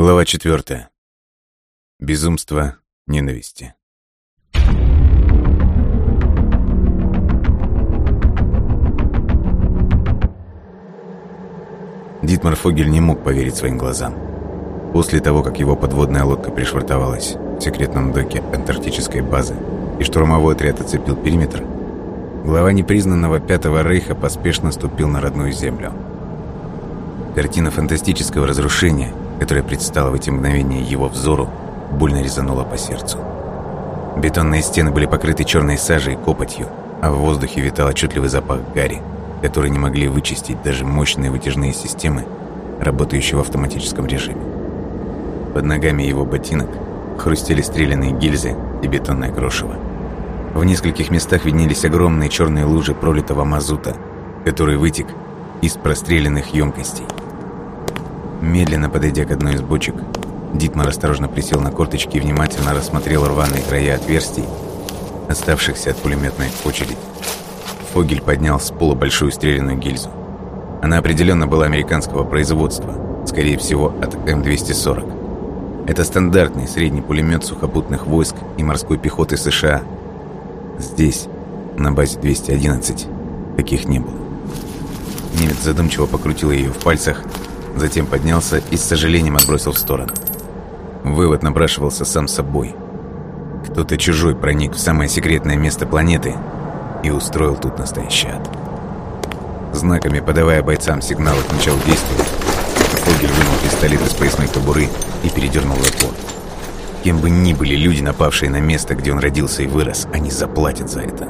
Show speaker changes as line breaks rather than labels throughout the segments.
Глава четвертая. Безумство ненависти. Дитмар Фогель не мог поверить своим глазам. После того, как его подводная лодка пришвартовалась в секретном доке антарктической базы и штурмовой отряд оцепил периметр, глава непризнанного Пятого Рейха поспешно ступил на родную землю. Картина фантастического разрушения – которая предстала в эти мгновения его взору, больно резанула по сердцу. Бетонные стены были покрыты черной сажей и копотью, а в воздухе витал отчетливый запах гари, который не могли вычистить даже мощные вытяжные системы, работающие в автоматическом режиме. Под ногами его ботинок хрустели стрелянные гильзы и бетонное крошево. В нескольких местах виднелись огромные черные лужи пролитого мазута, который вытек из простреленных емкостей. Медленно подойдя к одной из бочек, Дитмар осторожно присел на корточки и внимательно рассмотрел рваные края отверстий, оставшихся от пулеметной очереди. Фогель поднял с пола большую стрелянную гильзу. Она определенно была американского производства, скорее всего, от М-240. Это стандартный средний пулемет сухопутных войск и морской пехоты США. Здесь, на базе 211, таких не было. Немец задумчиво покрутил ее в пальцах Затем поднялся и с сожалением отбросил в сторону. Вывод напрашивался сам собой. Кто-то чужой проник в самое секретное место планеты и устроил тут настоящий ад. Знаками подавая бойцам сигнал к началу действия, Фогель вынул пистолет из поясной кобуры и передернул затвор. Кем бы ни были люди, напавшие на место, где он родился и вырос, они заплатят за это.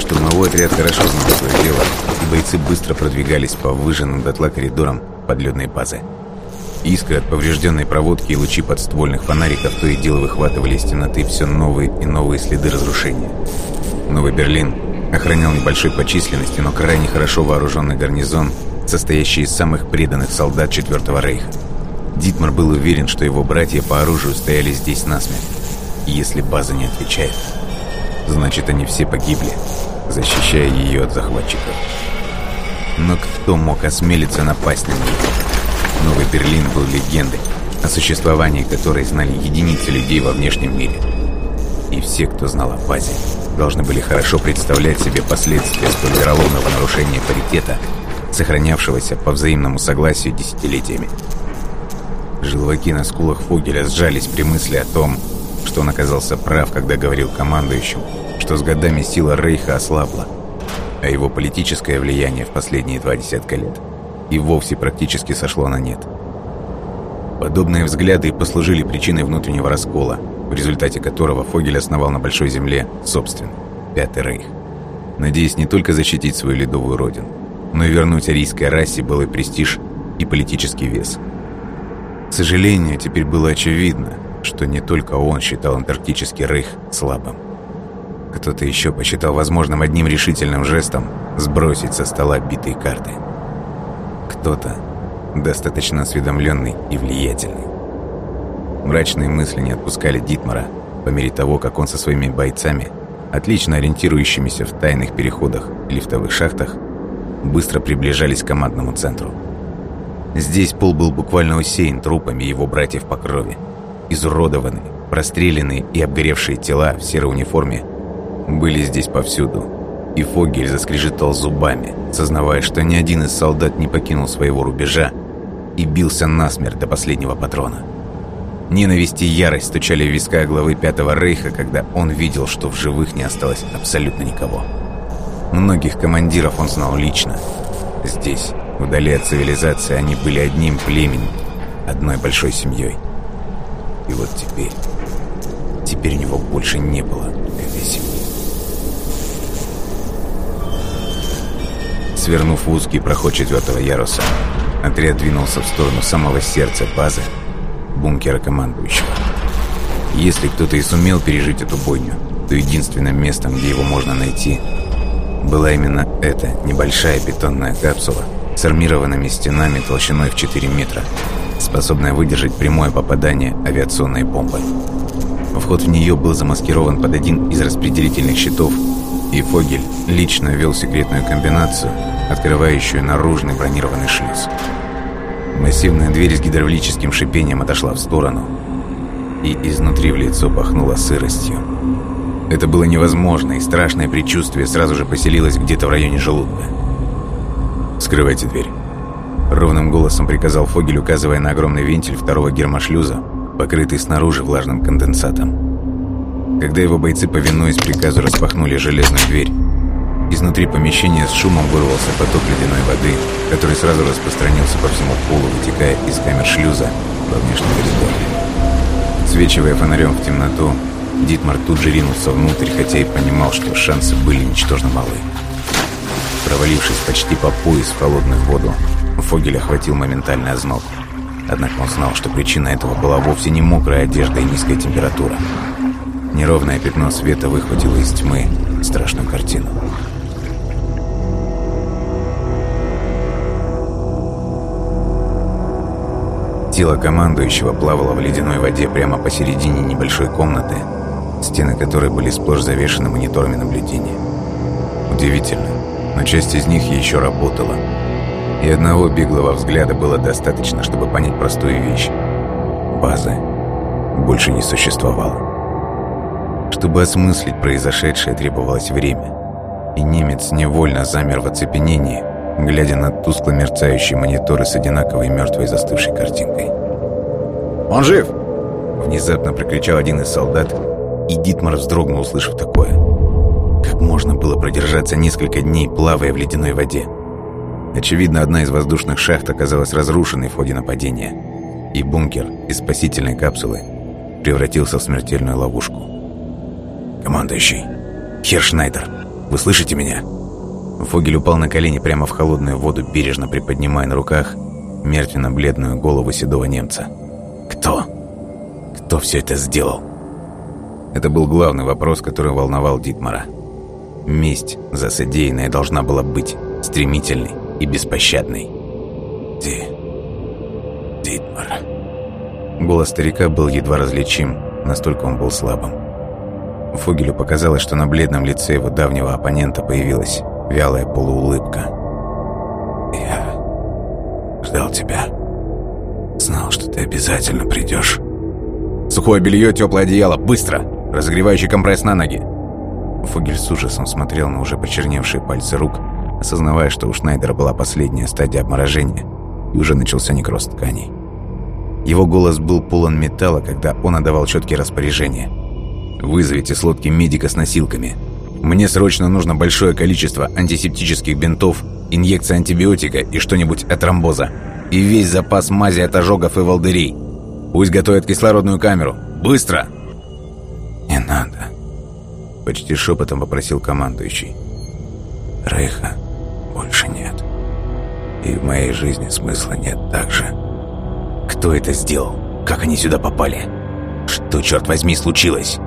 Штурмовой отряд хорошо знал свое дело, и бойцы быстро продвигались по выжженным дотла коридорам подледной базы. Искры от поврежденной проводки и лучи подствольных фонариков то и дело выхватывали из темноты все новые и новые следы разрушения. Новый Берлин охранял небольшой по численности, но крайне хорошо вооруженный гарнизон, состоящий из самых преданных солдат Четвертого Рейха. Дитмар был уверен, что его братья по оружию стояли здесь насмерть. И если база не отвечает, значит они все погибли, защищая ее от захватчиков. Но кто мог осмелиться напасть на нее? Новый Берлин был легендой, о существовании которой знали единицы людей во внешнем мире. И все, кто знал о базе, должны были хорошо представлять себе последствия столь нарушения паритета, сохранявшегося по взаимному согласию десятилетиями. Желваки на скулах Фогеля сжались при мысли о том, что он оказался прав, когда говорил командующему, что с годами сила Рейха ослабла, а его политическое влияние в последние два десятка лет и вовсе практически сошло на нет. Подобные взгляды послужили причиной внутреннего раскола, в результате которого Фогель основал на Большой Земле собственный, Пятый Рейх, надеясь не только защитить свою ледовую родину, но и вернуть арийской расе былой престиж и политический вес. К сожалению, теперь было очевидно, что не только он считал антарктический рейх слабым. Кто-то еще посчитал возможным одним решительным жестом сбросить со стола битые карты. Кто-то достаточно осведомленный и влиятельный. Мрачные мысли не отпускали Дитмара по мере того, как он со своими бойцами, отлично ориентирующимися в тайных переходах и лифтовых шахтах, быстро приближались к командному центру. Здесь пол был буквально усеян трупами его братьев по крови. Изуродованные, простреленные и обгоревшие тела в серой униформе были здесь повсюду. И Фогель заскрежетал зубами, сознавая, что ни один из солдат не покинул своего рубежа и бился насмерть до последнего патрона. Ненависть и ярость стучали в виска главы Пятого Рейха, когда он видел, что в живых не осталось абсолютно никого. Многих командиров он знал лично. Здесь, вдали от цивилизации, они были одним племенем, одной большой семьей. И вот теперь... Теперь у него больше не было этой семьи. Свернув в узкий проход четвертого яруса, отряд двинулся в сторону самого сердца базы, бункера командующего. Если кто-то и сумел пережить эту бойню, то единственным местом, где его можно найти, была именно эта небольшая бетонная капсула с армированными стенами толщиной в 4 метра, способная выдержать прямое попадание авиационной бомбы. Вход в нее был замаскирован под один из распределительных щитов и Фогель лично вел секретную комбинацию, открывающую наружный бронированный шлюз. Массивная дверь с гидравлическим шипением отошла в сторону, и изнутри в лицо пахнуло сыростью. Это было невозможно, и страшное предчувствие сразу же поселилось где-то в районе желудка. «Скрывайте дверь», — ровным голосом приказал Фогель, указывая на огромный вентиль второго гермошлюза, покрытый снаружи влажным конденсатом. Когда его бойцы, повинуясь приказу, распахнули железную дверь, изнутри помещения с шумом вырвался поток ледяной воды, который сразу распространился по всему полу, вытекая из камер шлюза во внешний коридор. Свечивая фонарем в темноту, Дитмар тут же ринулся внутрь, хотя и понимал, что шансы были ничтожно малы. Провалившись почти по пояс в холодную воду, Фогель охватил моментальный озноб. Однако он знал, что причина этого была вовсе не мокрая одежда и низкая температура. Неровное пятно света выхватило из тьмы страшную картину. Тело командующего плавало в ледяной воде прямо посередине небольшой комнаты, стены которой были сплошь завешены мониторами наблюдения. Удивительно, но часть из них еще работала. И одного беглого взгляда было достаточно, чтобы понять простую вещь. Базы больше не существовало. Чтобы осмыслить произошедшее, требовалось время. И немец невольно замер в оцепенении, глядя на тускло мерцающие мониторы с одинаковой мертвой застывшей картинкой. «Он жив!» Внезапно прокричал один из солдат, и Дитмар вздрогнул, услышав такое. Как можно было продержаться несколько дней, плавая в ледяной воде? Очевидно, одна из воздушных шахт оказалась разрушенной в ходе нападения, и бункер из спасительной капсулы превратился в смертельную ловушку. «Командующий! Хершнайдер! Вы слышите меня?» Фогель упал на колени прямо в холодную воду, бережно приподнимая на руках мертвенно-бледную голову седого немца. «Кто? Кто все это сделал?» Это был главный вопрос, который волновал Дитмара. Месть за содеянное должна была быть стремительной и беспощадной. «Ди... Дитмар...» Голос старика был едва различим, настолько он был слабым. Фогелю показалось, что на бледном лице его давнего оппонента появилась вялая полуулыбка. «Я ждал тебя. Знал, что ты обязательно придешь». «Сухое белье, теплое одеяло, быстро!» Разогревающий компресс на ноги!» Фогель с ужасом смотрел на уже почерневшие пальцы рук, осознавая, что у Шнайдера была последняя стадия обморожения, и уже начался некроз тканей. Его голос был полон металла, когда он отдавал четкие распоряжения. «Вызовите с лодки медика с носилками. Мне срочно нужно большое количество антисептических бинтов, инъекция антибиотика и что-нибудь от тромбоза. И весь запас мази от ожогов и волдырей. Пусть готовят кислородную камеру. Быстро!» «Не надо», — почти шепотом попросил командующий. «Рейха больше нет. И в моей жизни смысла нет также». «Кто это сделал? Как они сюда попали? Что, черт возьми, случилось?»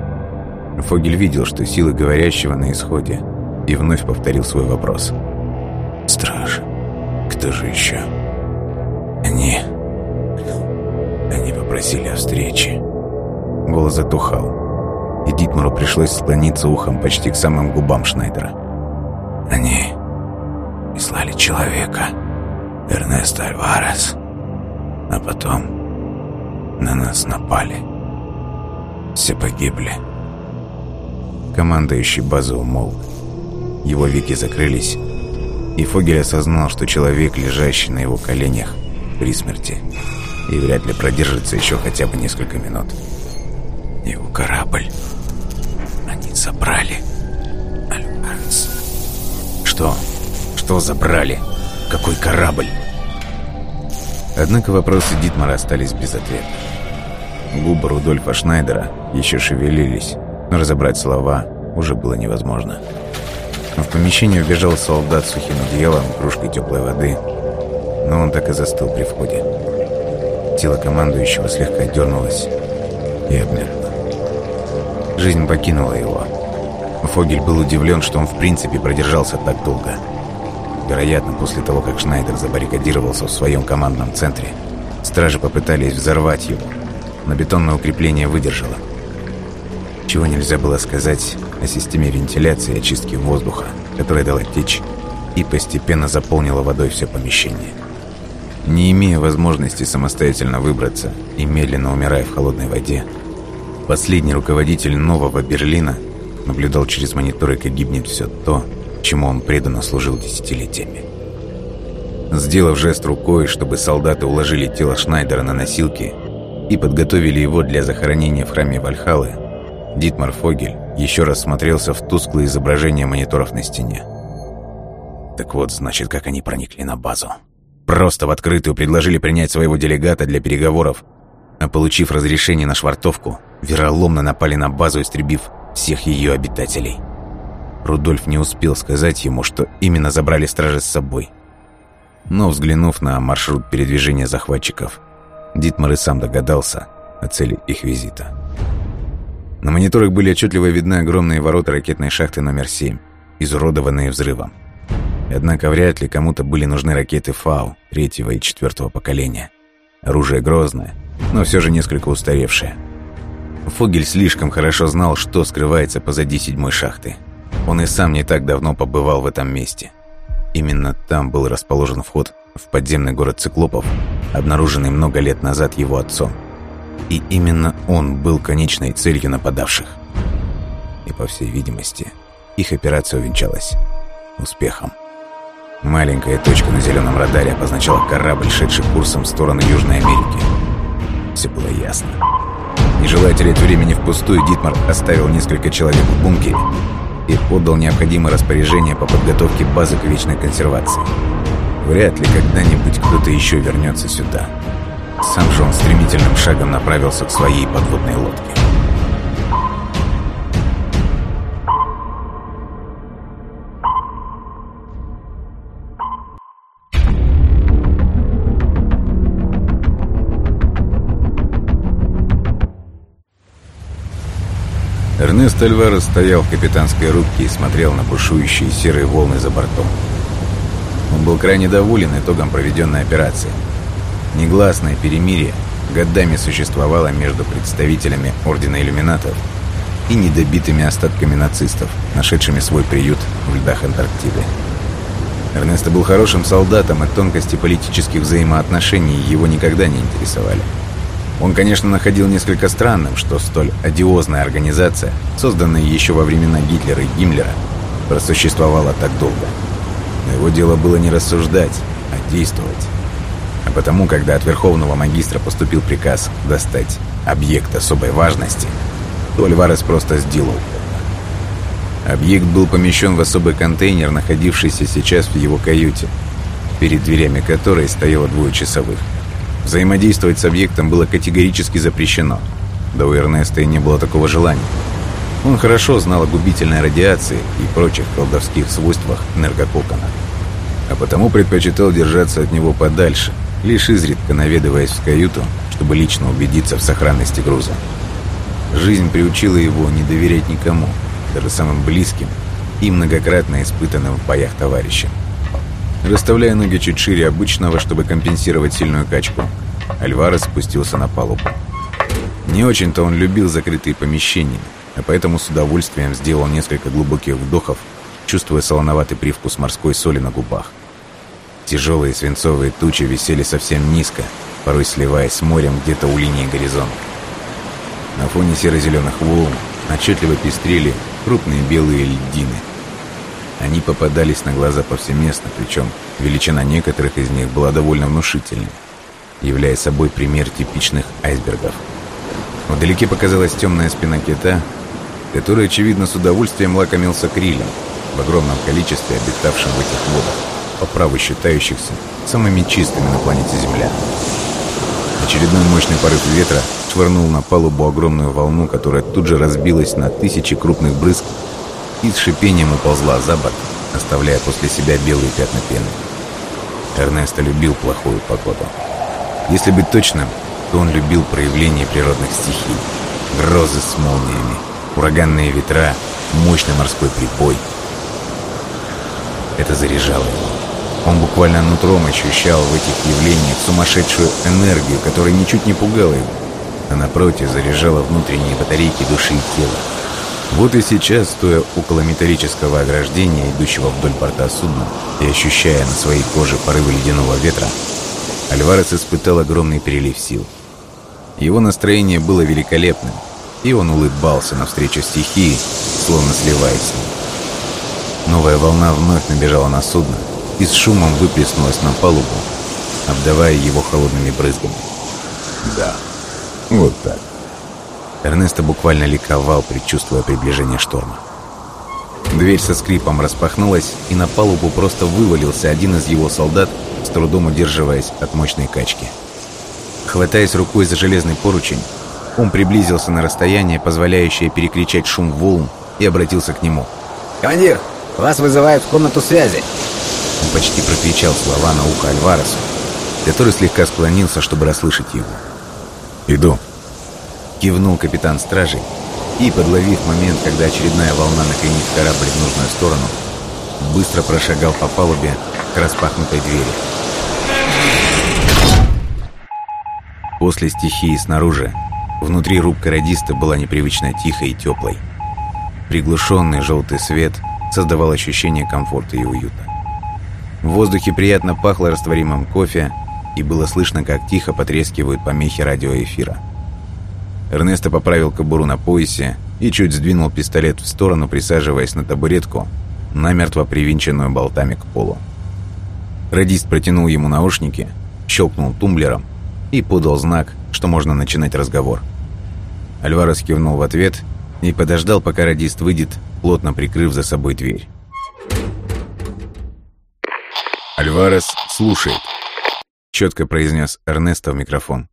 Фогель видел, что силы говорящего на исходе, и вновь повторил свой вопрос. «Страж, кто же еще?» «Они... они попросили о встрече». Голос затухал и Дитмару пришлось склониться ухом почти к самым губам Шнайдера. «Они прислали человека, Эрнеста Альварес, а потом на нас напали. Все погибли». Командующий базы умолк. Его веки закрылись, и Фогель осознал, что человек, лежащий на его коленях, при смерти, и вряд ли продержится еще хотя бы несколько минут. Его корабль забрали. Альянс. Что? Что забрали? Какой корабль? Однако вопросы Дитмара остались без ответа. Губы Рудольфа Шнайдера еще шевелились, но разобрать слова уже было невозможно. В помещение вбежал солдат с сухим одеялом кружкой теплой воды, но он так и застыл при входе. Тело командующего слегка дернулось и обмерло. Жизнь покинула его. Фогель был удивлен, что он в принципе продержался так долго. Вероятно, после того, как Шнайдер забаррикадировался в своем командном центре, стражи попытались взорвать его, но бетонное укрепление выдержало. Чего нельзя было сказать о системе вентиляции и очистки воздуха, которая дала течь и постепенно заполнила водой все помещение. Не имея возможности самостоятельно выбраться и медленно умирая в холодной воде, последний руководитель нового Берлина наблюдал через мониторы, как гибнет все то, чему он преданно служил десятилетиями. Сделав жест рукой, чтобы солдаты уложили тело Шнайдера на носилки и подготовили его для захоронения в храме Вальхалы, Дитмар Фогель еще раз смотрелся в тусклые изображения мониторов на стене. Так вот, значит, как они проникли на базу. Просто в открытую предложили принять своего делегата для переговоров, а получив разрешение на швартовку, вероломно напали на базу, истребив всех ее обитателей. Рудольф не успел сказать ему, что именно забрали стражи с собой. Но, взглянув на маршрут передвижения захватчиков, Дитмар и сам догадался о цели их визита. На мониторах были отчетливо видны огромные ворота ракетной шахты номер 7, изуродованные взрывом. Однако вряд ли кому-то были нужны ракеты ФАУ третьего и четвертого поколения. Оружие грозное, но все же несколько устаревшее. Фогель слишком хорошо знал, что скрывается позади седьмой шахты. Он и сам не так давно побывал в этом месте. Именно там был расположен вход в подземный город циклопов, обнаруженный много лет назад его отцом. И именно он был конечной целью нападавших. И, по всей видимости, их операция увенчалась успехом. Маленькая точка на зеленом радаре обозначала корабль, шедший курсом в сторону Южной Америки. Все было ясно. Не желая терять времени впустую, Дитмар оставил несколько человек в бункере и отдал необходимое распоряжение по подготовке базы к вечной консервации. Вряд ли когда-нибудь кто-то еще вернется сюда. Сам же он стремительным шагом направился к своей подводной лодке. Эрнест Альварес стоял в капитанской рубке и смотрел на бушующие серые волны за бортом. Он был крайне доволен итогом проведенной операции. Негласное перемирие годами существовало между представителями Ордена Иллюминатов и недобитыми остатками нацистов, нашедшими свой приют в льдах Антарктиды. Эрнесто был хорошим солдатом, и тонкости политических взаимоотношений его никогда не интересовали. Он, конечно, находил несколько странным, что столь одиозная организация, созданная еще во времена Гитлера и Гиммлера, просуществовала так долго. Но его дело было не рассуждать, а действовать. А потому, когда от Верховного Магистра поступил приказ достать объект особой важности, то просто сделал. Объект был помещен в особый контейнер, находившийся сейчас в его каюте, перед дверями которой стояло двое часовых. Взаимодействовать с объектом было категорически запрещено. Да у Эрнеста и не было такого желания. Он хорошо знал о губительной радиации и прочих колдовских свойствах энергококона. А потому предпочитал держаться от него подальше, лишь изредка наведываясь в каюту, чтобы лично убедиться в сохранности груза. Жизнь приучила его не доверять никому, даже самым близким и многократно испытанным в боях товарищам. Расставляя ноги чуть шире обычного, чтобы компенсировать сильную качку, Альварес спустился на палубу. Не очень-то он любил закрытые помещения, а поэтому с удовольствием сделал несколько глубоких вдохов, чувствуя солоноватый привкус морской соли на губах. Тяжелые свинцовые тучи висели совсем низко, порой сливаясь с морем где-то у линии горизонта. На фоне серо-зеленых волн отчетливо пестрели крупные белые льдины – они попадались на глаза повсеместно, причем величина некоторых из них была довольно внушительной, являя собой пример типичных айсбергов. Вдалеке показалась темная спина кита, который, очевидно, с удовольствием лакомился крилем в огромном количестве, обитавшим в этих водах, по праву считающихся самыми чистыми на планете Земля. Очередной мощный порыв ветра швырнул на палубу огромную волну, которая тут же разбилась на тысячи крупных брызг и с шипением уползла за борт, оставляя после себя белые пятна пены. Эрнесто любил плохую погоду. Если быть точным, то он любил проявление природных стихий. Грозы с молниями, ураганные ветра, мощный морской прибой. Это заряжало его. Он буквально нутром ощущал в этих явлениях сумасшедшую энергию, которая ничуть не пугала его, а напротив заряжала внутренние батарейки души и тела. Вот и сейчас, стоя около металлического ограждения, идущего вдоль борта судна, и ощущая на своей коже порывы ледяного ветра, Альварес испытал огромный перелив сил. Его настроение было великолепным, и он улыбался навстречу стихии, словно сливаясь с ней. Новая волна вновь набежала на судно и с шумом выплеснулась на палубу, обдавая его холодными брызгами.
Да, вот так.
Эрнесто буквально ликовал, предчувствуя приближение шторма. Дверь со скрипом распахнулась, и на палубу просто вывалился один из его солдат, с трудом удерживаясь от мощной качки. Хватаясь рукой за железный поручень, он приблизился на расстояние, позволяющее перекричать шум волн, и обратился к нему.
«Командир, вас вызывают в комнату связи!»
Он почти прокричал слова на ухо Альваресу, который слегка склонился, чтобы расслышать его.
«Иду»,
Кивнул капитан стражей и, подловив момент, когда очередная волна накренит корабль в нужную сторону, быстро прошагал по палубе к распахнутой двери. После стихии снаружи, внутри рубка радиста была непривычно тихой и теплой. Приглушенный желтый свет создавал ощущение комфорта и уюта. В воздухе приятно пахло растворимым кофе, и было слышно, как тихо потрескивают помехи радиоэфира. Эрнесто поправил кобуру на поясе и чуть сдвинул пистолет в сторону, присаживаясь на табуретку, намертво привинченную болтами к полу. Радист протянул ему наушники, щелкнул тумблером и подал знак, что можно начинать разговор. Альварес кивнул в ответ и подождал, пока радист выйдет, плотно прикрыв за собой дверь. «Альварес слушает», — четко произнес Эрнесто в микрофон.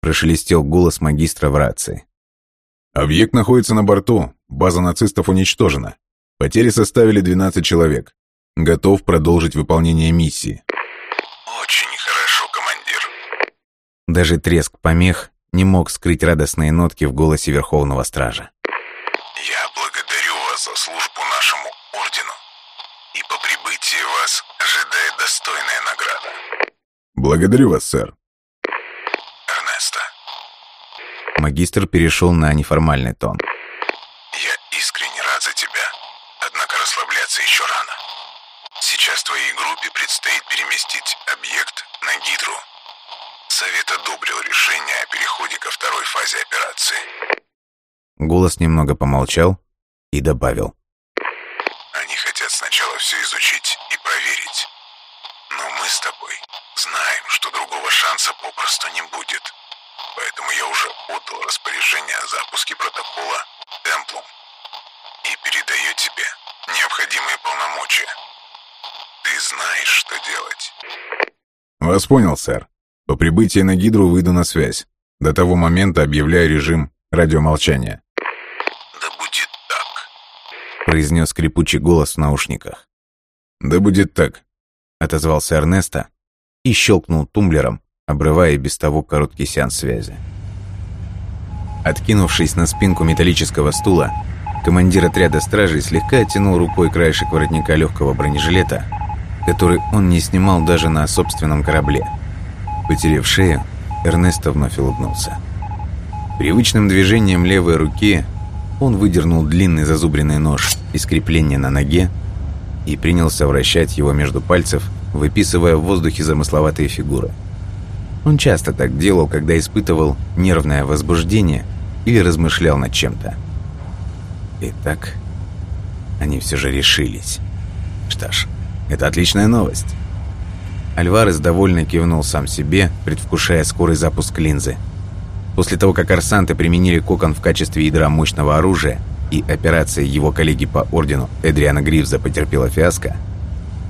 Прошелестел голос магистра в рации.
Объект находится на борту. База нацистов уничтожена. Потери составили 12 человек. Готов продолжить выполнение миссии.
Очень хорошо, командир.
Даже треск помех не мог скрыть радостные нотки в голосе Верховного Стража.
Я благодарю вас за службу нашему ордену. И по прибытии вас ожидает достойная награда.
Благодарю вас, сэр.
Магистр перешел на неформальный тон.
«Я искренне рад за тебя, однако расслабляться еще рано. Сейчас твоей группе предстоит переместить объект на Гидру. Совет одобрил решение о переходе ко второй фазе операции».
Голос немного помолчал и добавил.
«Они хотят сначала все изучить и проверить. Но мы с тобой знаем, что другого шанса попросту не будет поэтому я уже отдал распоряжение о запуске протокола Темплум и передаю тебе необходимые полномочия. Ты знаешь, что делать.
Вас понял, сэр. По прибытии на Гидру выйду на связь. До того момента объявляю режим радиомолчания.
Да будет так.
Произнес скрипучий голос в наушниках.
Да будет так.
Отозвался Эрнесто и щелкнул тумблером, обрывая без того короткий сеанс связи. Откинувшись на спинку металлического стула, командир отряда стражей слегка оттянул рукой краешек воротника легкого бронежилета, который он не снимал даже на собственном корабле. Потерев шею, Эрнесто вновь улыбнулся. Привычным движением левой руки он выдернул длинный зазубренный нож из крепления на ноге и принялся вращать его между пальцев, выписывая в воздухе замысловатые фигуры – он часто так делал, когда испытывал нервное возбуждение или размышлял над чем-то. Итак, они все же решились. Что ж, это отличная новость. Альварес довольно кивнул сам себе, предвкушая скорый запуск линзы. После того, как арсанты применили кокон в качестве ядра мощного оружия, и операция его коллеги по ордену Эдриана Гривза потерпела фиаско,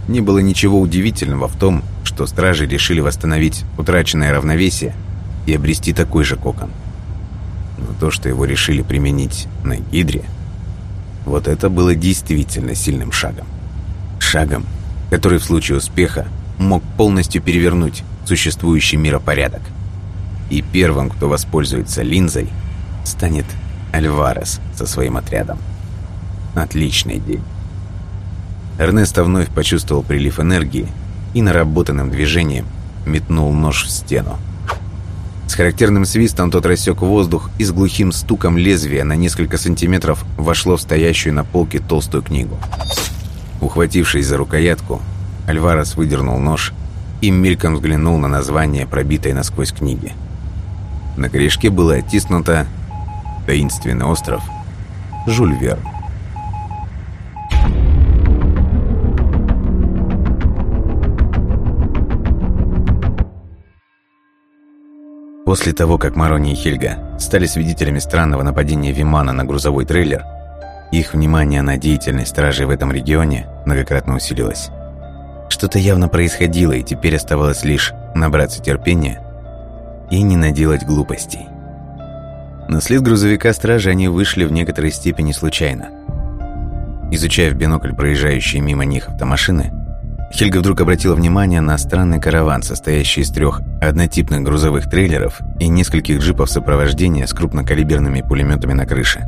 не было ничего удивительного в том, что стражи решили восстановить утраченное равновесие и обрести такой же кокон. Но то, что его решили применить на Гидре, вот это было действительно сильным шагом. Шагом, который в случае успеха мог полностью перевернуть существующий миропорядок. И первым, кто воспользуется линзой, станет Альварес со своим отрядом. Отличный день. Эрнесто вновь почувствовал прилив энергии и наработанным движением метнул нож в стену. С характерным свистом тот рассек воздух и с глухим стуком лезвия на несколько сантиметров вошло в стоящую на полке толстую книгу. Ухватившись за рукоятку, Альварес выдернул нож и мельком взглянул на название пробитой насквозь книги. На корешке было оттиснуто «Таинственный остров Жюль Верн». После того, как Марони и Хельга стали свидетелями странного нападения Вимана на грузовой трейлер, их внимание на деятельность стражей в этом регионе многократно усилилось. Что-то явно происходило, и теперь оставалось лишь набраться терпения и не наделать глупостей. На след грузовика стражи они вышли в некоторой степени случайно. Изучая в бинокль проезжающие мимо них автомашины, Хельга вдруг обратила внимание на странный караван, состоящий из трех однотипных грузовых трейлеров и нескольких джипов сопровождения с крупнокалиберными пулеметами на крыше.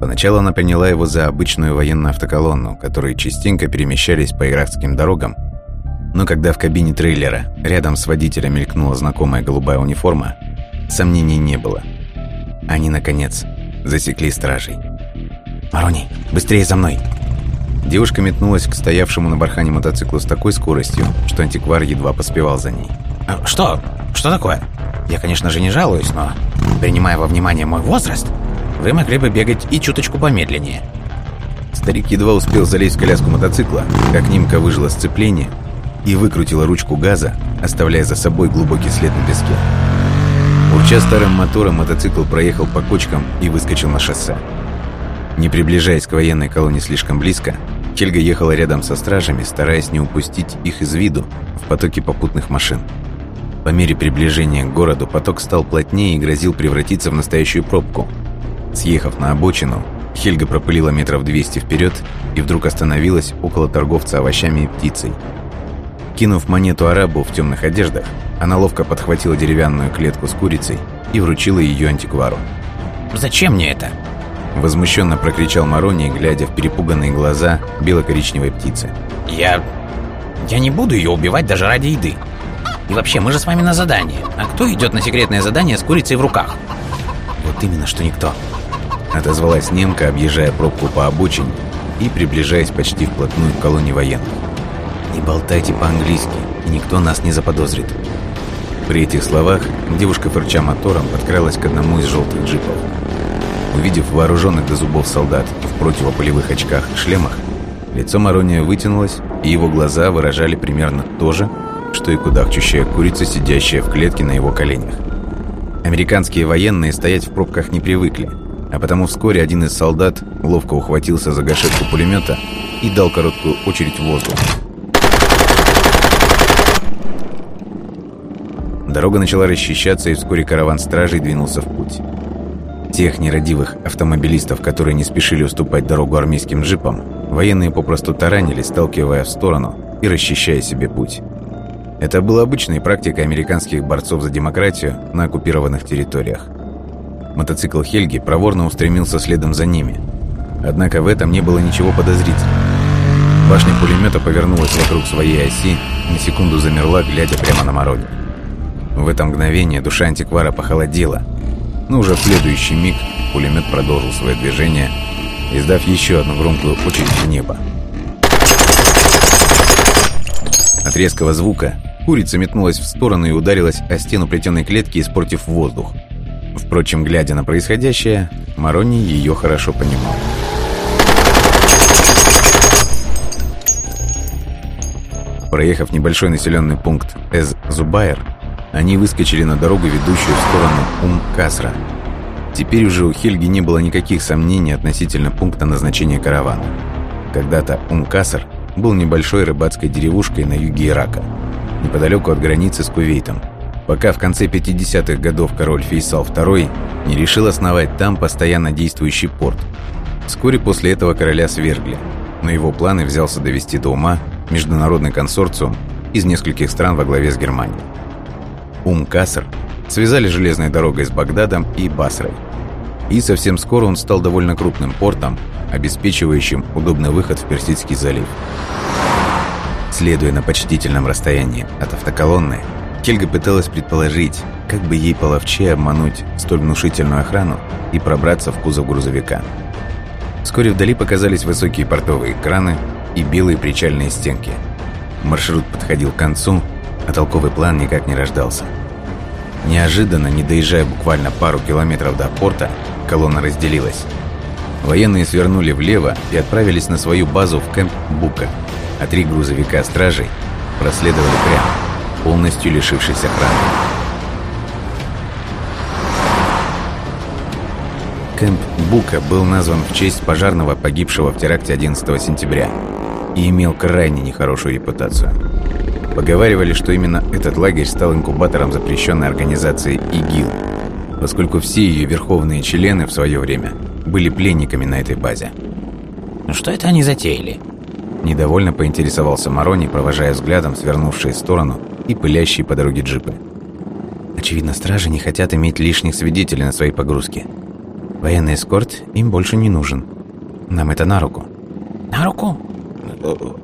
Поначалу она приняла его за обычную военную автоколонну, которые частенько перемещались по иракским дорогам, но когда в кабине трейлера рядом с водителем мелькнула знакомая голубая униформа, сомнений не было. Они, наконец, засекли стражей. «Марони, быстрее за мной!» Девушка метнулась к стоявшему на бархане мотоциклу с такой скоростью, что антиквар едва поспевал за ней.
А, «Что? Что такое? Я, конечно же, не жалуюсь, но, принимая во внимание мой возраст, вы могли бы бегать и чуточку помедленнее».
Старик едва успел залезть в коляску мотоцикла, как Нимка выжила сцепление и выкрутила ручку газа, оставляя за собой глубокий след на песке. Урча старым мотором, мотоцикл проехал по кочкам и выскочил на шоссе. Не приближаясь к военной колонне слишком близко, Хельга ехала рядом со стражами, стараясь не упустить их из виду в потоке попутных машин. По мере приближения к городу поток стал плотнее и грозил превратиться в настоящую пробку. Съехав на обочину, Хельга пропылила метров 200 вперед и вдруг остановилась около торговца овощами и птицей. Кинув монету арабу в темных одеждах, она ловко подхватила деревянную клетку с курицей и вручила ее антиквару.
«Зачем мне это?»
Возмущенно прокричал Марони, глядя в перепуганные глаза бело-коричневой птицы.
«Я... я не буду ее убивать даже ради еды. И вообще, мы же с вами на задание. А кто идет на секретное задание с курицей в руках?»
«Вот именно, что никто», — отозвалась немка, объезжая пробку по обочине и приближаясь почти вплотную к колонне военных. «Не болтайте по-английски, и никто нас не заподозрит». При этих словах девушка, фырча мотором, подкралась к одному из желтых джипов. Увидев вооруженных до зубов солдат в противополевых очках и шлемах, лицо Марония вытянулось, и его глаза выражали примерно то же, что и кудахчущая курица, сидящая в клетке на его коленях. Американские военные стоять в пробках не привыкли, а потому вскоре один из солдат ловко ухватился за гашетку пулемета и дал короткую очередь в воздух. Дорога начала расчищаться, и вскоре караван стражей двинулся в путь. Тех нерадивых автомобилистов, которые не спешили уступать дорогу армейским джипам, военные попросту таранили, сталкивая в сторону и расчищая себе путь. Это была обычной практикой американских борцов за демократию на оккупированных территориях. Мотоцикл Хельги проворно устремился следом за ними. Однако в этом не было ничего подозрительного. Башня пулемета повернулась вокруг своей оси, на секунду замерла, глядя прямо на Мороне. В это мгновение душа антиквара похолодела – но уже в следующий миг пулемет продолжил свое движение, издав еще одну громкую очередь в небо. От резкого звука курица метнулась в сторону и ударилась о стену плетеной клетки, испортив воздух. Впрочем, глядя на происходящее, Марони ее хорошо понимал. Проехав небольшой населенный пункт Эз-Зубайр, они выскочили на дорогу, ведущую в сторону Ум-Касра. Теперь уже у Хельги не было никаких сомнений относительно пункта назначения каравана. Когда-то Ум-Каср был небольшой рыбацкой деревушкой на юге Ирака, неподалеку от границы с Кувейтом, пока в конце 50-х годов король Фейсал II не решил основать там постоянно действующий порт. Вскоре после этого короля свергли, но его планы взялся довести до ума международный консорциум из нескольких стран во главе с Германией. Ум-Каср связали железной дорогой с Багдадом и Басрой. И совсем скоро он стал довольно крупным портом, обеспечивающим удобный выход в Персидский залив. Следуя на почтительном расстоянии от автоколонны, Кельга пыталась предположить, как бы ей половче обмануть столь внушительную охрану и пробраться в кузов грузовика. Вскоре вдали показались высокие портовые краны и белые причальные стенки. Маршрут подходил к концу, а толковый план никак не рождался. Неожиданно, не доезжая буквально пару километров до порта, колонна разделилась. Военные свернули влево и отправились на свою базу в кемп Бука, а три грузовика стражей проследовали прямо, полностью лишившись охраны. Кемп Бука был назван в честь пожарного, погибшего в теракте 11 сентября, и имел крайне нехорошую репутацию. Поговаривали, что именно этот лагерь стал инкубатором запрещенной организации ИГИЛ, поскольку все ее верховные члены в свое время были пленниками на этой базе.
Ну что это они затеяли?
Недовольно поинтересовался Марони, провожая взглядом свернувшие в сторону и пылящие по дороге джипы. Очевидно, стражи не хотят иметь лишних свидетелей на своей погрузке. Военный эскорт им больше не нужен. Нам это на руку.
На руку?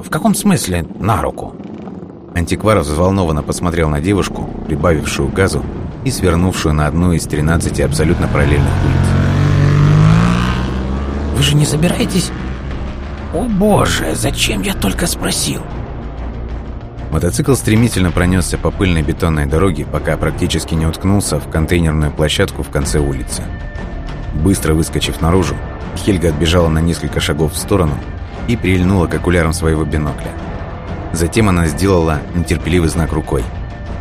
В каком смысле на руку?
Антикваров взволнованно посмотрел на девушку, прибавившую газу и свернувшую на одну из 13 абсолютно параллельных улиц.
Вы же не собираетесь... О боже, зачем я только спросил?
Мотоцикл стремительно пронесся по пыльной бетонной дороге, пока практически не уткнулся в контейнерную площадку в конце улицы. Быстро выскочив наружу, Хельга отбежала на несколько шагов в сторону и прильнула к окулярам своего бинокля. Затем она сделала нетерпеливый знак рукой.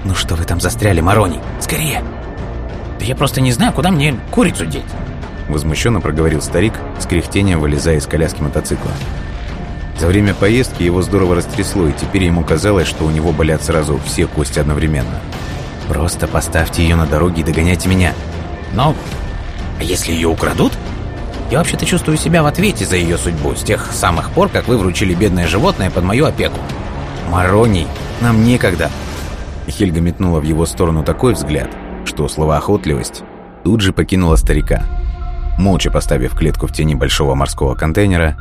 «Ну что вы там застряли, Марони? Скорее!» «Да я просто не знаю, куда мне курицу деть!»
Возмущенно проговорил старик, с кряхтением вылезая из коляски мотоцикла. За время поездки его здорово растрясло, и теперь ему казалось, что у него болят сразу все кости одновременно. «Просто поставьте ее на дороге и догоняйте меня!»
«Но а если ее украдут? Я вообще-то чувствую себя в ответе за ее судьбу с тех самых пор, как вы вручили бедное животное под мою опеку.
Мароний, нам некогда. Хельга метнула в его сторону такой взгляд, что словоохотливость тут же покинула старика. Молча поставив клетку в тени большого морского контейнера,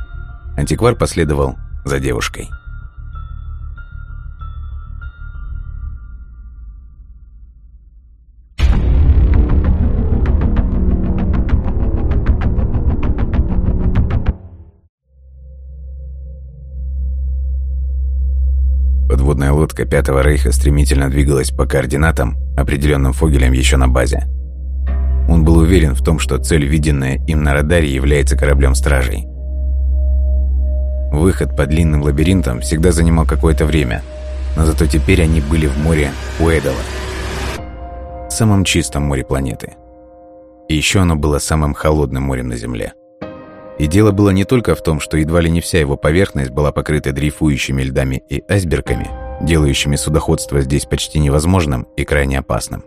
антиквар последовал за девушкой. Подводная лодка Пятого Рейха стремительно двигалась по координатам, определенным Фогелем еще на базе. Он был уверен в том, что цель, виденная им на радаре, является кораблем стражей. Выход по длинным лабиринтам всегда занимал какое-то время, но зато теперь они были в море Уэдала, самом чистом море планеты. И еще оно было самым холодным морем на Земле. И дело было не только в том, что едва ли не вся его поверхность была покрыта дрейфующими льдами и айсбергами, делающими судоходство здесь почти невозможным и крайне опасным.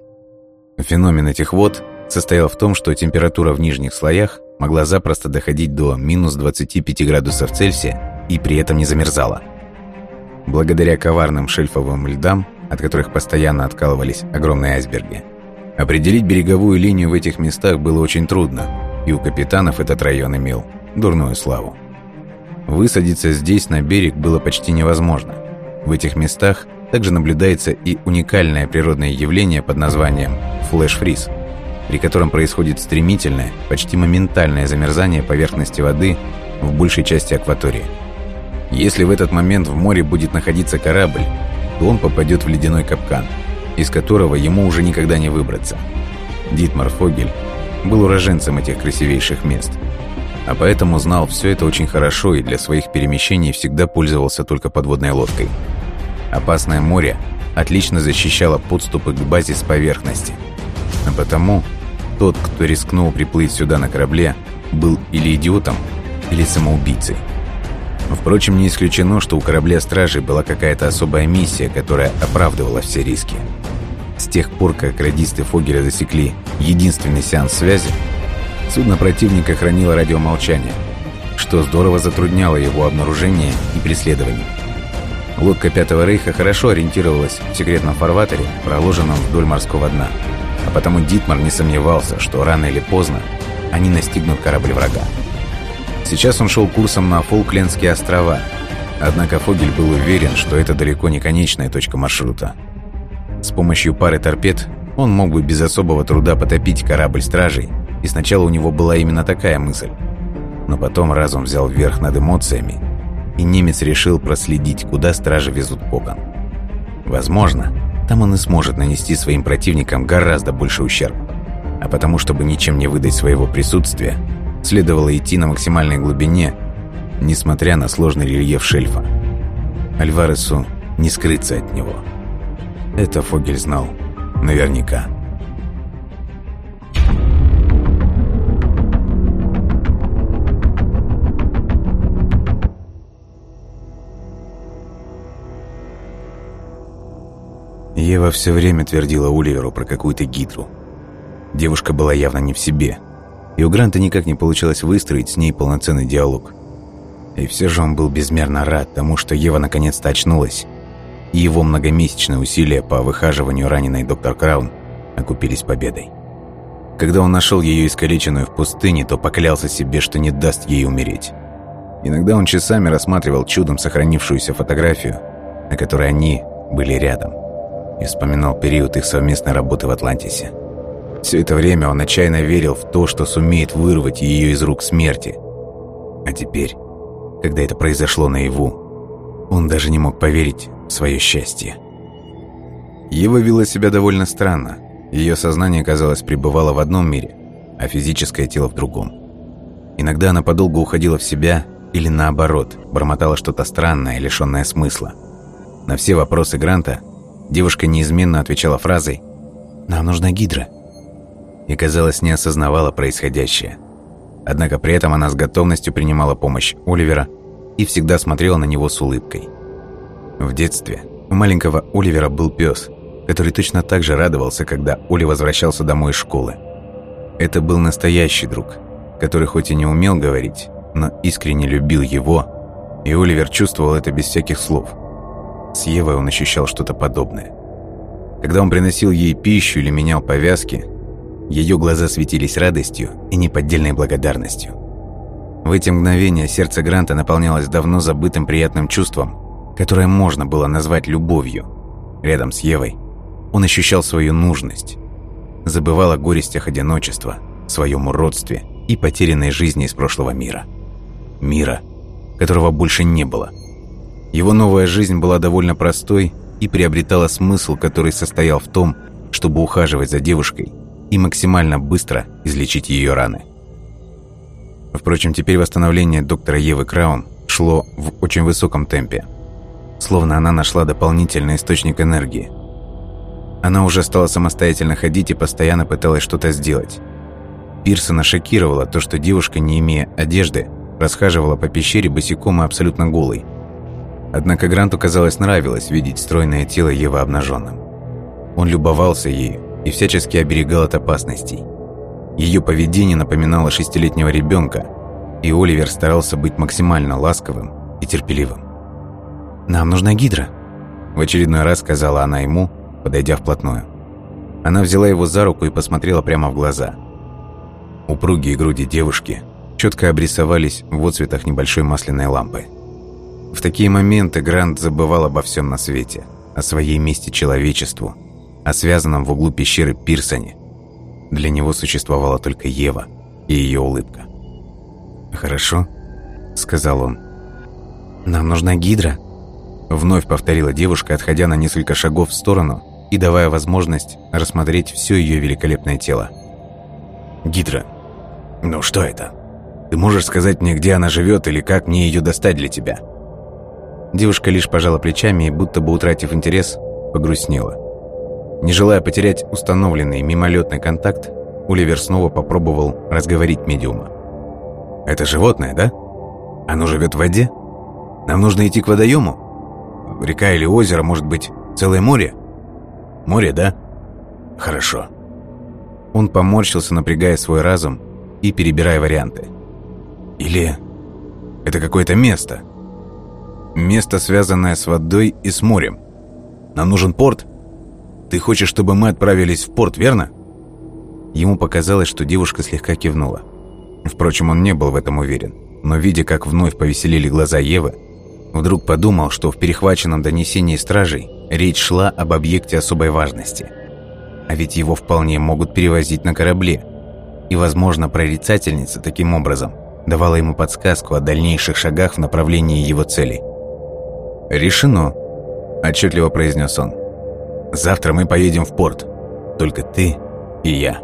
Феномен этих вод состоял в том, что температура в нижних слоях могла запросто доходить до минус 25 градусов Цельсия и при этом не замерзала. Благодаря коварным шельфовым льдам, от которых постоянно откалывались огромные айсберги, определить береговую линию в этих местах было очень трудно, и у капитанов этот район имел дурную славу. Высадиться здесь на берег было почти невозможно. В этих местах также наблюдается и уникальное природное явление под названием flash freeze, при котором происходит стремительное, почти моментальное замерзание поверхности воды в большей части акватории. Если в этот момент в море будет находиться корабль, то он попадет в ледяной капкан, из которого ему уже никогда не выбраться. Дитмар Фогель был уроженцем этих красивейших мест – а поэтому знал все это очень хорошо и для своих перемещений всегда пользовался только подводной лодкой. Опасное море отлично защищало подступы к базе с поверхности. А потому тот, кто рискнул приплыть сюда на корабле, был или идиотом, или самоубийцей. Впрочем, не исключено, что у корабля стражей была какая-то особая миссия, которая оправдывала все риски. С тех пор, как радисты Фогеля засекли единственный сеанс связи, Судно противника хранило радиомолчание, что здорово затрудняло его обнаружение и преследование. Лодка Пятого Рейха хорошо ориентировалась в секретном фарватере, проложенном вдоль морского дна, а потому Дитмар не сомневался, что рано или поздно они настигнут корабль врага. Сейчас он шел курсом на Фолклендские острова, однако Фогель был уверен, что это далеко не конечная точка маршрута. С помощью пары торпед он мог бы без особого труда потопить корабль стражей и сначала у него была именно такая мысль. Но потом разум взял верх над эмоциями, и немец решил проследить, куда стражи везут Коган. Возможно, там он и сможет нанести своим противникам гораздо больше ущерб. А потому, чтобы ничем не выдать своего присутствия, следовало идти на максимальной глубине, несмотря на сложный рельеф шельфа. Альваресу не скрыться от него. Это Фогель знал наверняка. Ева все время твердила Оливеру про какую-то гидру. Девушка была явно не в себе, и у Гранта никак не получилось выстроить с ней полноценный диалог. И все же он был безмерно рад тому, что Ева наконец-то очнулась, и его многомесячные усилия по выхаживанию раненой доктор Краун окупились победой. Когда он нашел ее искалеченную в пустыне, то поклялся себе, что не даст ей умереть. Иногда он часами рассматривал чудом сохранившуюся фотографию, на которой они были рядом и вспоминал период их совместной работы в Атлантисе. Все это время он отчаянно верил в то, что сумеет вырвать ее из рук смерти. А теперь, когда это произошло наяву, он даже не мог поверить в свое счастье. Ева вела себя довольно странно. Ее сознание, казалось, пребывало в одном мире, а физическое тело в другом. Иногда она подолгу уходила в себя или наоборот, бормотала что-то странное, лишенное смысла. На все вопросы Гранта Девушка неизменно отвечала фразой «Нам нужна гидра» и, казалось, не осознавала происходящее. Однако при этом она с готовностью принимала помощь Оливера и всегда смотрела на него с улыбкой. В детстве у маленького Оливера был пес, который точно так же радовался, когда Оли возвращался домой из школы. Это был настоящий друг, который хоть и не умел говорить, но искренне любил его, и Оливер чувствовал это без всяких слов – с Евой он ощущал что-то подобное. Когда он приносил ей пищу или менял повязки, ее глаза светились радостью и неподдельной благодарностью. В эти мгновения сердце Гранта наполнялось давно забытым приятным чувством, которое можно было назвать любовью. Рядом с Евой он ощущал свою нужность, забывал о горестях одиночества, своем уродстве и потерянной жизни из прошлого мира. Мира, которого больше не было – его новая жизнь была довольно простой и приобретала смысл, который состоял в том, чтобы ухаживать за девушкой и максимально быстро излечить ее раны. Впрочем, теперь восстановление доктора Евы Краун шло в очень высоком темпе. Словно она нашла дополнительный источник энергии. Она уже стала самостоятельно ходить и постоянно пыталась что-то сделать. Пирсона шокировало то, что девушка, не имея одежды, расхаживала по пещере босиком и абсолютно голой – Однако Гранту, казалось, нравилось видеть стройное тело Евы обнаженным. Он любовался ею и всячески оберегал от опасностей. Ее поведение напоминало шестилетнего ребенка, и Оливер старался быть максимально ласковым и терпеливым. «Нам нужна гидра», – в очередной раз сказала она ему, подойдя вплотную. Она взяла его за руку и посмотрела прямо в глаза. Упругие груди девушки четко обрисовались в отцветах небольшой масляной лампы. В такие моменты Грант забывал обо всем на свете, о своей мести человечеству, о связанном в углу пещеры Пирсоне. Для него существовала только Ева и ее улыбка. «Хорошо», — сказал он. «Нам нужна гидра», — вновь повторила девушка, отходя на несколько шагов в сторону и давая возможность рассмотреть все ее великолепное тело. «Гидра, ну что это? Ты можешь сказать мне, где она живет или как мне ее достать для тебя?» Девушка лишь пожала плечами и, будто бы утратив интерес, погрустнела. Не желая потерять установленный мимолетный контакт, Оливер снова попробовал разговорить медиума. «Это животное, да? Оно живет в воде? Нам нужно идти к водоему? Река или озеро, может быть, целое море? Море, да? Хорошо». Он поморщился, напрягая свой разум и перебирая варианты. «Или это какое-то место?» Место, связанное с водой и с морем. Нам нужен порт. Ты хочешь, чтобы мы отправились в порт, верно?» Ему показалось, что девушка слегка кивнула. Впрочем, он не был в этом уверен. Но, видя, как вновь повеселили глаза Евы, вдруг подумал, что в перехваченном донесении стражей речь шла об объекте особой важности. А ведь его вполне могут перевозить на корабле. И, возможно, прорицательница таким образом давала ему подсказку о дальнейших шагах в направлении его цели. «Решено», – отчетливо произнес он. «Завтра мы поедем в порт. Только ты и я.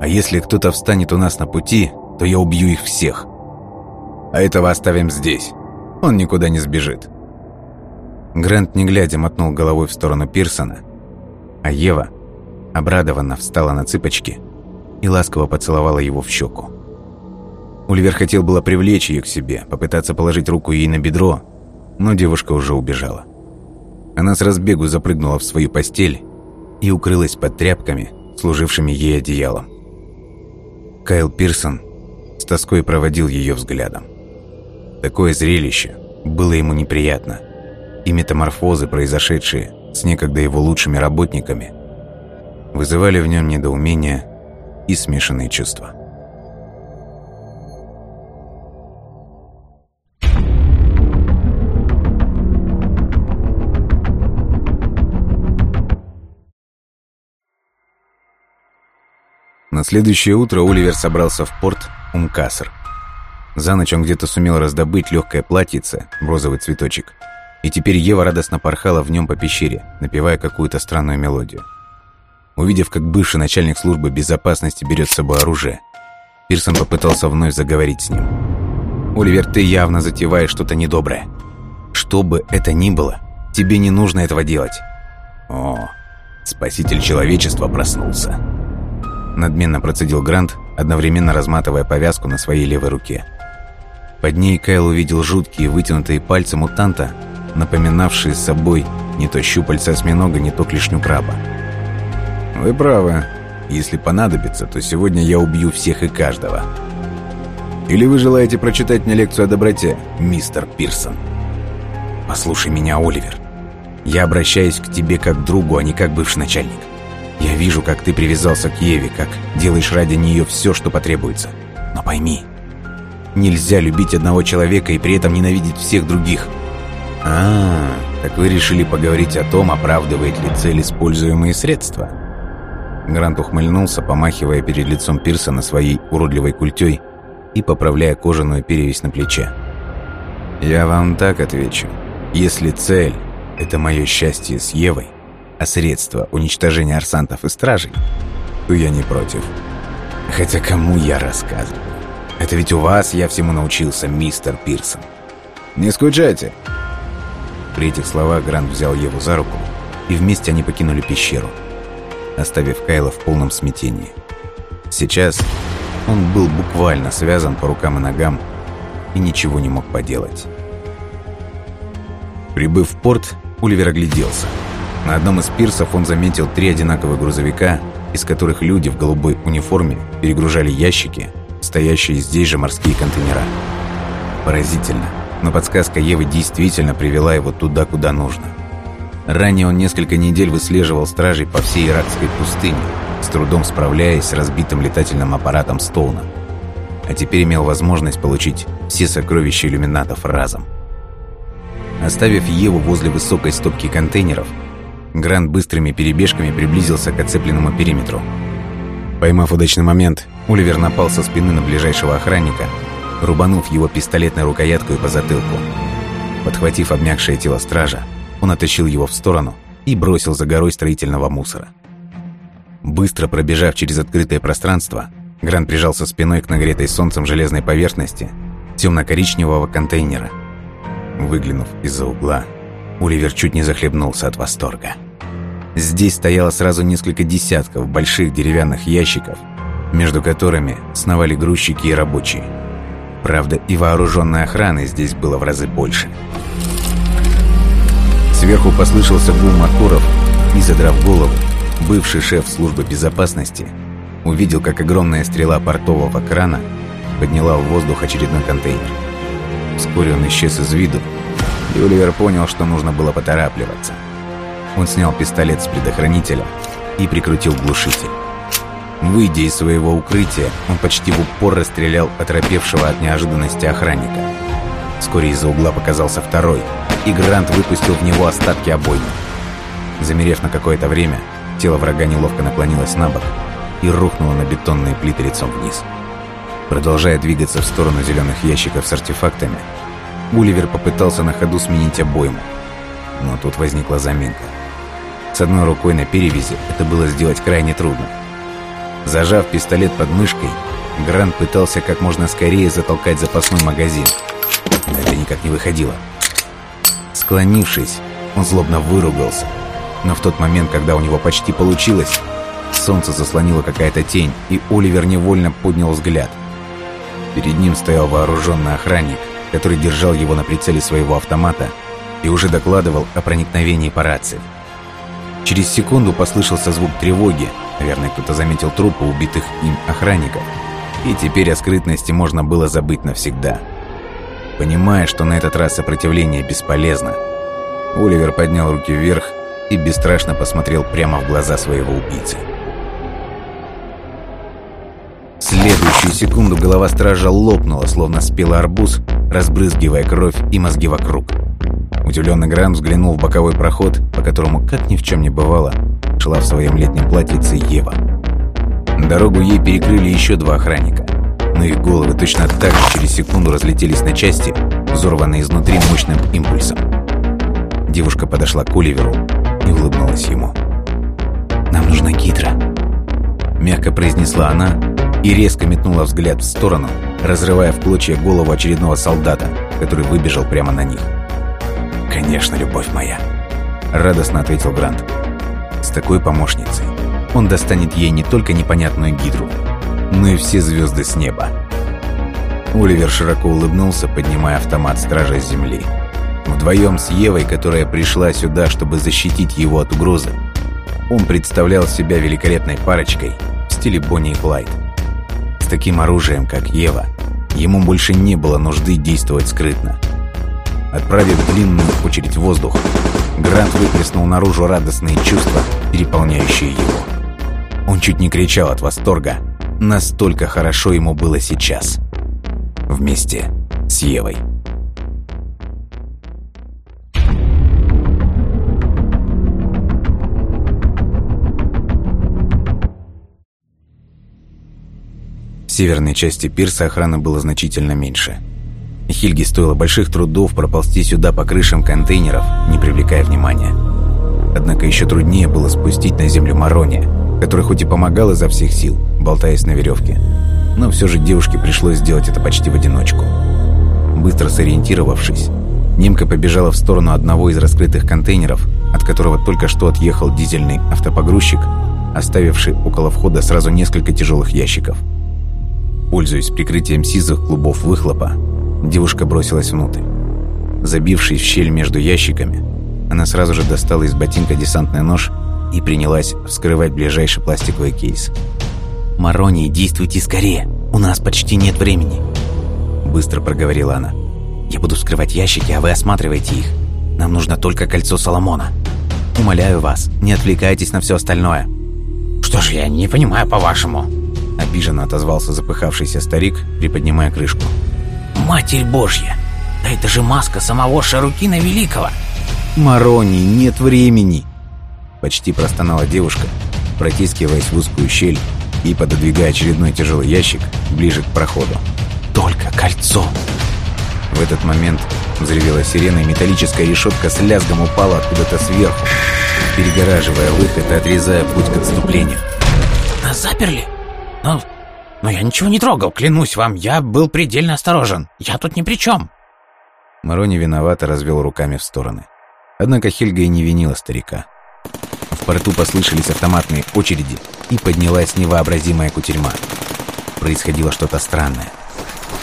А если кто-то встанет у нас на пути, то я убью их всех. А этого оставим здесь. Он никуда не сбежит». Грант, не глядя, мотнул головой в сторону Пирсона, а Ева обрадованно встала на цыпочки и ласково поцеловала его в щеку. Оливер хотел было привлечь ее к себе, попытаться положить руку ей на бедро, но девушка уже убежала. Она с разбегу запрыгнула в свою постель и укрылась под тряпками, служившими ей одеялом. Кайл Пирсон с тоской проводил ее взглядом. Такое зрелище было ему неприятно, и метаморфозы, произошедшие с некогда его лучшими работниками, вызывали в нем недоумение и смешанные чувства. На следующее утро Оливер собрался в порт Умкаср. За ночь он где-то сумел раздобыть легкое платьице в розовый цветочек. И теперь Ева радостно порхала в нем по пещере, напевая какую-то странную мелодию. Увидев, как бывший начальник службы безопасности берет с собой оружие, Пирсон попытался вновь заговорить с ним. «Оливер, ты явно затеваешь что-то недоброе. Что бы это ни было, тебе не нужно этого делать». «О, спаситель человечества проснулся», надменно процедил Грант, одновременно разматывая повязку на своей левой руке. Под ней Кайл увидел жуткие вытянутые пальцы мутанта, напоминавшие собой не то щупальца осьминога, не то клешню краба. «Вы правы. Если понадобится, то сегодня я убью всех и каждого. Или вы желаете прочитать мне лекцию о доброте, мистер Пирсон?» «Послушай меня, Оливер. Я обращаюсь к тебе как к другу, а не как бывший начальник. Я вижу, как ты привязался к Еве, как делаешь ради нее все, что потребуется. Но пойми, нельзя любить одного человека и при этом ненавидеть всех других. А, так вы решили поговорить о том, оправдывает ли цель используемые средства? Грант ухмыльнулся, помахивая перед лицом Пирсона своей уродливой культей и поправляя кожаную перевязь на плече. «Я вам так отвечу. Если цель — это мое счастье с Евой, а средства уничтожения арсантов и стражей, то я не против. Хотя кому я рассказываю? Это ведь у вас я всему научился, мистер Пирсон. Не скучайте. При этих словах Грант взял Еву за руку, и вместе они покинули пещеру, оставив Кайла в полном смятении. Сейчас он был буквально связан по рукам и ногам и ничего не мог поделать. Прибыв в порт, Оливер огляделся – на одном из пирсов он заметил три одинаковых грузовика, из которых люди в голубой униформе перегружали ящики, стоящие здесь же морские контейнера. Поразительно, но подсказка Евы действительно привела его туда, куда нужно. Ранее он несколько недель выслеживал стражей по всей иракской пустыне, с трудом справляясь с разбитым летательным аппаратом Стоуна. А теперь имел возможность получить все сокровища иллюминатов разом. Оставив Еву возле высокой стопки контейнеров, Грант быстрыми перебежками приблизился к оцепленному периметру. Поймав удачный момент, Оливер напал со спины на ближайшего охранника, рубанув его пистолетной рукояткой по затылку. Подхватив обмякшее тело стража, он оттащил его в сторону и бросил за горой строительного мусора. Быстро пробежав через открытое пространство, Грант прижался спиной к нагретой солнцем железной поверхности темно-коричневого контейнера. Выглянув из-за угла, Оливер чуть не захлебнулся от восторга. Здесь стояло сразу несколько десятков больших деревянных ящиков, между которыми сновали грузчики и рабочие. Правда, и вооруженной охраны здесь было в разы больше. Сверху послышался гул моторов, и, задрав голову, бывший шеф службы безопасности увидел, как огромная стрела портового крана подняла в воздух очередной контейнер. Вскоре он исчез из виду, и Оливер понял, что нужно было поторапливаться. Он снял пистолет с предохранителя и прикрутил глушитель. Выйдя из своего укрытия, он почти в упор расстрелял оторопевшего от неожиданности охранника. Вскоре из-за угла показался второй, и Грант выпустил в него остатки обойны. Замерев на какое-то время, тело врага неловко наклонилось на бок и рухнуло на бетонные плиты лицом вниз. Продолжая двигаться в сторону зеленых ящиков с артефактами, Уливер попытался на ходу сменить обойму. Но тут возникла заминка. С одной рукой на перевязи это было сделать крайне трудно. Зажав пистолет под мышкой, Грант пытался как можно скорее затолкать запасной магазин. Но это никак не выходило. Склонившись, он злобно выругался. Но в тот момент, когда у него почти получилось, солнце заслонило какая-то тень, и Оливер невольно поднял взгляд. Перед ним стоял вооруженный охранник, который держал его на прицеле своего автомата и уже докладывал о проникновении по рации. Через секунду послышался звук тревоги, наверное, кто-то заметил трупы убитых им охранников, и теперь о скрытности можно было забыть навсегда. Понимая, что на этот раз сопротивление бесполезно, Оливер поднял руки вверх и бесстрашно посмотрел прямо в глаза своего убийцы. Следующую секунду голова стража лопнула, словно спелый арбуз, разбрызгивая кровь и мозги вокруг. Удивленный Грант взглянул в боковой проход, по которому, как ни в чем не бывало, шла в своем летнем платьице Ева. Дорогу ей перекрыли еще два охранника, но их головы точно так же через секунду разлетелись на части, взорванные изнутри мощным импульсом. Девушка подошла к Оливеру и улыбнулась ему. «Нам нужна Гидра», — мягко произнесла она и резко метнула взгляд в сторону, разрывая в клочья голову очередного солдата, который выбежал прямо на них. «Конечно, любовь моя», — радостно ответил Грант. «С такой помощницей он достанет ей не только непонятную гидру, но и все звезды с неба». Оливер широко улыбнулся, поднимая автомат стража с земли. Вдвоем с Евой, которая пришла сюда, чтобы защитить его от угрозы, он представлял себя великолепной парочкой в стиле Бонни и Клайд. Таким оружием, как Ева, ему больше не было нужды действовать скрытно. Отправив длинную очередь в воздух, Грант выплеснул наружу радостные чувства, переполняющие его. Он чуть не кричал от восторга, настолько хорошо ему было сейчас. Вместе с Евой. Северной части пирса охраны было значительно меньше. Хильге стоило больших трудов проползти сюда по крышам контейнеров, не привлекая внимания. Однако еще труднее было спустить на землю Марония, который хоть и помогал изо всех сил, болтаясь на веревке, но все же девушке пришлось сделать это почти в одиночку. Быстро сориентировавшись, немка побежала в сторону одного из раскрытых контейнеров, от которого только что отъехал дизельный автопогрузчик, оставивший около входа сразу несколько тяжелых ящиков – Пользуясь прикрытием сизых клубов выхлопа, девушка бросилась внутрь. Забившись в щель между ящиками, она сразу же достала из ботинка десантный нож и принялась вскрывать ближайший пластиковый кейс. «Марони, действуйте скорее! У нас почти нет времени!» Быстро проговорила она. «Я буду вскрывать ящики, а вы осматривайте их. Нам нужно только кольцо Соломона. Умоляю вас, не отвлекайтесь на все остальное».
«Что ж, я не понимаю, по-вашему?»
Обиженно отозвался запыхавшийся старик, приподнимая крышку.
«Матерь Божья! Да это же маска самого Шарукина Великого!»
«Марони, нет времени!» Почти простонала девушка, протискиваясь в узкую щель и пододвигая очередной тяжелый ящик ближе к проходу. «Только кольцо!» В этот момент взревела сирена, и металлическая решетка с лязгом упала откуда-то сверху, перегораживая выход и отрезая путь к отступлению.
«Нас заперли?» «Но... но я ничего не трогал, клянусь вам, я был предельно осторожен. Я тут ни при чем».
Марони виновато развел руками в стороны. Однако Хельга и не винила старика. В порту послышались автоматные очереди, и поднялась невообразимая кутерьма. Происходило что-то странное.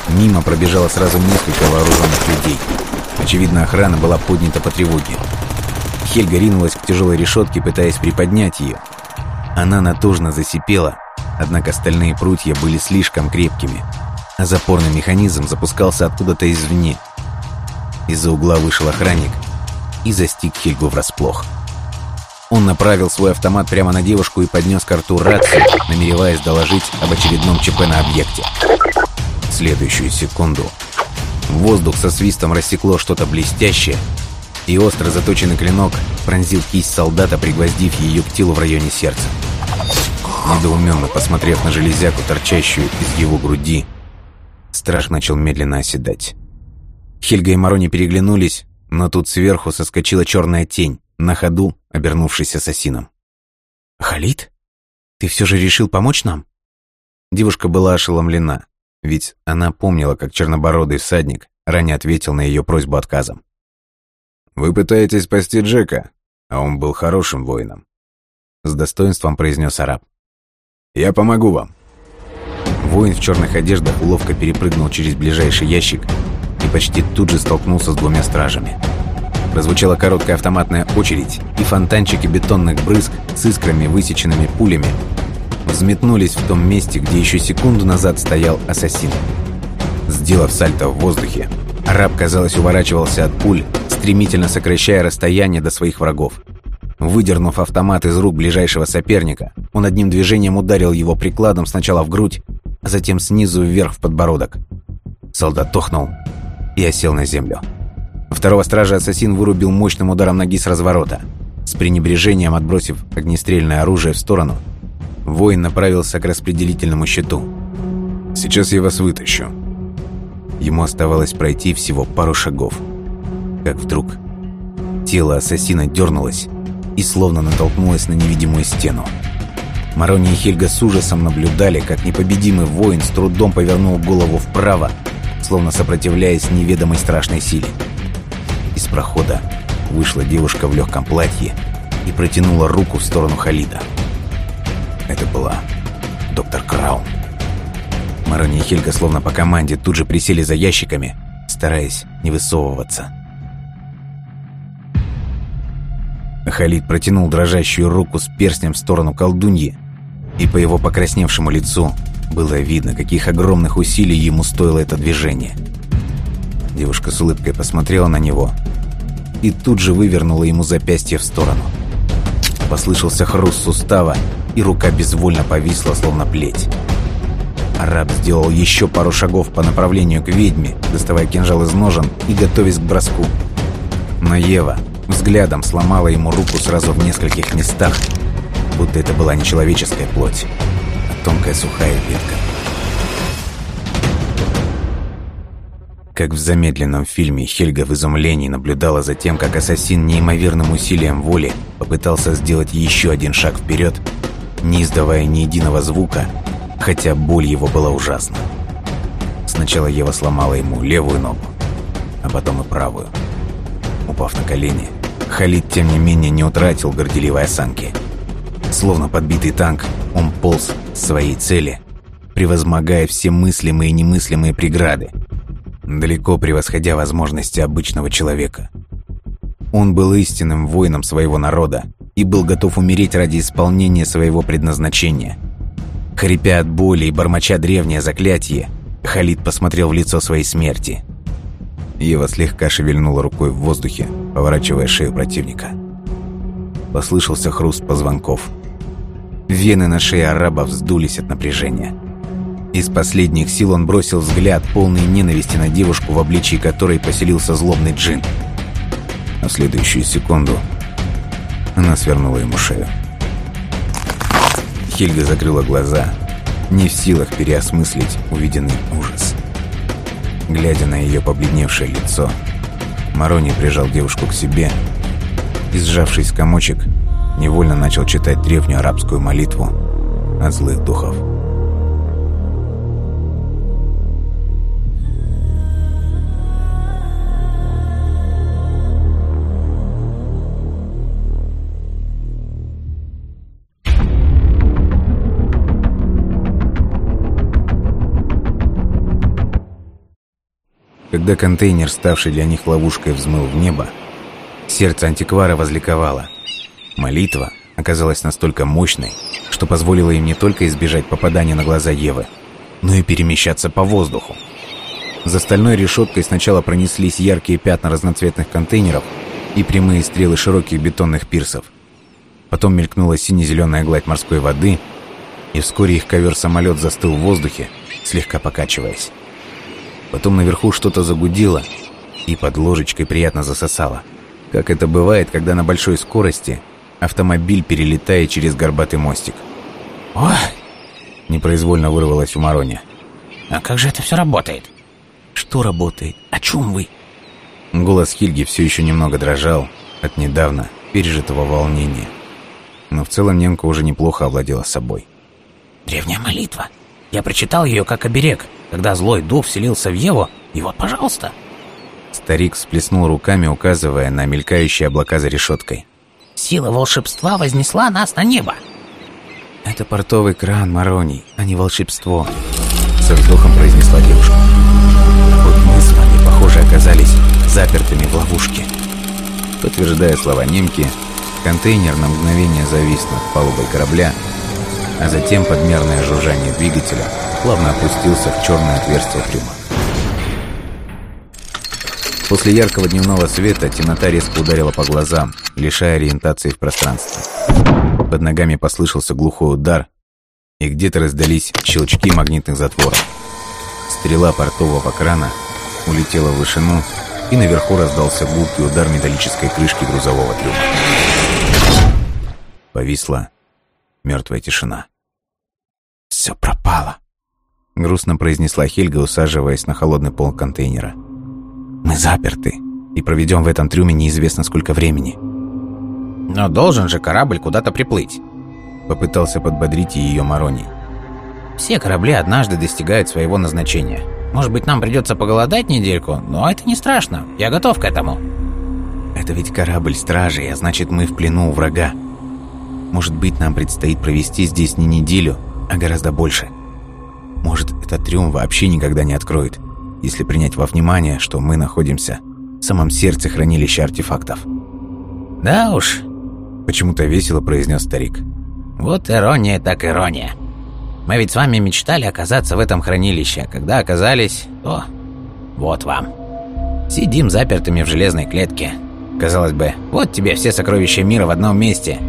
Мимо пробежало сразу несколько вооруженных людей. Очевидно, охрана была поднята по тревоге. Хельга ринулась к тяжелой решетке, пытаясь приподнять ее. Она натужно засипела, Однако стальные прутья были слишком крепкими, а запорный механизм запускался откуда-то извне. Из-за угла вышел охранник и застиг Хельгу врасплох. Он направил свой автомат прямо на девушку и поднес к рту рацию, намереваясь доложить об очередном ЧП на объекте. В следующую секунду воздух со свистом рассекло что-то блестящее, и остро заточенный клинок пронзил кисть солдата, пригвоздив ее к телу в районе сердца. Недоуменно посмотрев на железяку, торчащую из его груди,
Страх начал медленно оседать. Хельга и Марони переглянулись, но тут сверху соскочила черная тень, на ходу обернувшись ассасином. «Халид, ты все же решил помочь нам?» Девушка была ошеломлена, ведь она помнила, как чернобородый всадник ранее ответил на ее просьбу отказом.
«Вы пытаетесь спасти Джека, а он был хорошим воином», — с достоинством произнес араб. «Я помогу вам».
Воин в черных одеждах ловко перепрыгнул через ближайший ящик и почти тут же столкнулся с двумя стражами. Прозвучала короткая автоматная очередь, и фонтанчики бетонных брызг с искрами, высеченными пулями, взметнулись в том месте, где еще секунду назад стоял ассасин. Сделав сальто в воздухе, араб, казалось, уворачивался от пуль, стремительно сокращая расстояние до своих врагов. Выдернув автомат из рук ближайшего соперника, он одним движением ударил его прикладом сначала в грудь, а затем снизу вверх в подбородок. Солдат тохнул и осел на землю. Второго стража ассасин вырубил мощным ударом ноги с разворота. С пренебрежением отбросив огнестрельное оружие в сторону, воин направился к распределительному щиту.
«Сейчас я вас вытащу».
Ему оставалось пройти всего пару шагов. Как вдруг тело ассасина дернулось и словно натолкнулось на невидимую стену. Марони и Хельга с ужасом наблюдали, как непобедимый воин с трудом повернул голову вправо, словно сопротивляясь неведомой страшной силе. Из прохода вышла девушка в легком платье и протянула руку в сторону Халида. Это была доктор Краун. Марони и Хельга словно по команде тут же присели за ящиками, стараясь не высовываться. Халид протянул дрожащую руку с перстнем в сторону колдуньи, и по его покрасневшему лицу было видно, каких огромных усилий ему стоило это движение – Девушка с улыбкой посмотрела на него и тут же вывернула ему запястье в сторону. Послышался хруст сустава, и рука безвольно повисла, словно плеть. Араб сделал еще пару шагов по направлению к ведьме, доставая кинжал из ножен и готовясь к броску. Но Ева взглядом сломала ему руку сразу в нескольких местах, будто это была не человеческая плоть, а тонкая сухая ветка. Как в замедленном фильме, Хельга в изумлении наблюдала за тем, как ассасин неимоверным усилием воли попытался сделать еще один шаг вперед, не издавая ни единого звука, хотя боль его была ужасна. Сначала Ева сломала ему левую ногу, а потом и правую. Упав на колени, Халид, тем не менее, не утратил горделивой осанки. Словно подбитый танк, он полз к своей цели, превозмогая все мыслимые и немыслимые преграды, далеко превосходя возможности обычного человека. Он был истинным воином своего народа и был готов умереть ради исполнения своего предназначения. Хрипя от боли и бормоча древнее заклятие, Халид посмотрел в лицо своей смерти. Ева слегка шевельнула рукой в воздухе, поворачивая шею противника. Послышался хруст позвонков. Вены на шее араба вздулись от напряжения. Из последних сил он бросил взгляд, полный ненависти на девушку, в обличии которой поселился злобный джин. А в следующую секунду она свернула ему шею. Хельга закрыла глаза, не в силах переосмыслить увиденный ужас. Глядя на ее побледневшее лицо, Марони прижал девушку к себе и, сжавшись в комочек, невольно начал читать древнюю арабскую молитву от злых духов. Когда контейнер, ставший для них ловушкой, взмыл в небо, сердце антиквара возликовало. Молитва оказалась настолько мощной, что позволила им не только избежать попадания на глаза Евы, но и перемещаться по воздуху. За стальной решеткой сначала пронеслись яркие пятна разноцветных контейнеров и прямые стрелы широких бетонных пирсов. Потом мелькнула сине-зеленая гладь морской воды, и вскоре их ковер-самолет застыл в воздухе, слегка покачиваясь. Потом наверху что-то загудело, и под ложечкой приятно засосало. Как это бывает, когда на большой скорости автомобиль перелетает через горбатый мостик. «Ой!» – непроизвольно вырвалось у Марони.
А как же это все работает?
Что работает? О чем вы?
Голос Хильги все еще немного дрожал от недавно пережитого волнения. Но в целом немка уже неплохо овладела собой.
Древняя молитва. Я прочитал ее как оберег, когда злой дух вселился в Еву, и вот, пожалуйста.
Старик всплеснул руками, указывая на мелькающие облака за решеткой.
Сила волшебства вознесла нас на небо.
Это портовый кран, Мароний, а не волшебство. Со вздохом произнесла девушка. Вот мы с вами, похоже, оказались запертыми в ловушке.
Подтверждая слова немки, контейнер на мгновение завис над палубой корабля, а затем под мерное жужжание двигателя плавно опустился в черное отверстие трюма. После яркого дневного света темнота резко ударила по глазам, лишая ориентации в пространстве. Под ногами послышался глухой удар, и где-то раздались щелчки магнитных затворов. Стрела портового крана улетела в вышину, и наверху раздался гулкий удар металлической крышки грузового трюма. Повисла мертвая тишина.
«Все пропало», —
грустно произнесла Хельга, усаживаясь на холодный пол контейнера. Мы заперты и проведем в этом трюме неизвестно сколько времени.
Но должен же корабль куда-то приплыть.
Попытался подбодрить ее Мароний.
Все корабли однажды достигают своего назначения. Может быть, нам придется поголодать недельку, но это не страшно. Я готов к этому.
Это ведь корабль стражей, а значит, мы в плену у врага. Может быть, нам предстоит провести здесь не неделю, а гораздо больше. Может, этот трюм вообще никогда не откроет если принять во внимание, что мы находимся в самом сердце хранилища артефактов.
«Да уж», —
почему-то весело произнес старик.
«Вот ирония так ирония. Мы ведь с вами мечтали оказаться в этом хранилище, когда оказались, то вот вам. Сидим запертыми в железной клетке. Казалось бы, вот тебе все сокровища мира в одном месте,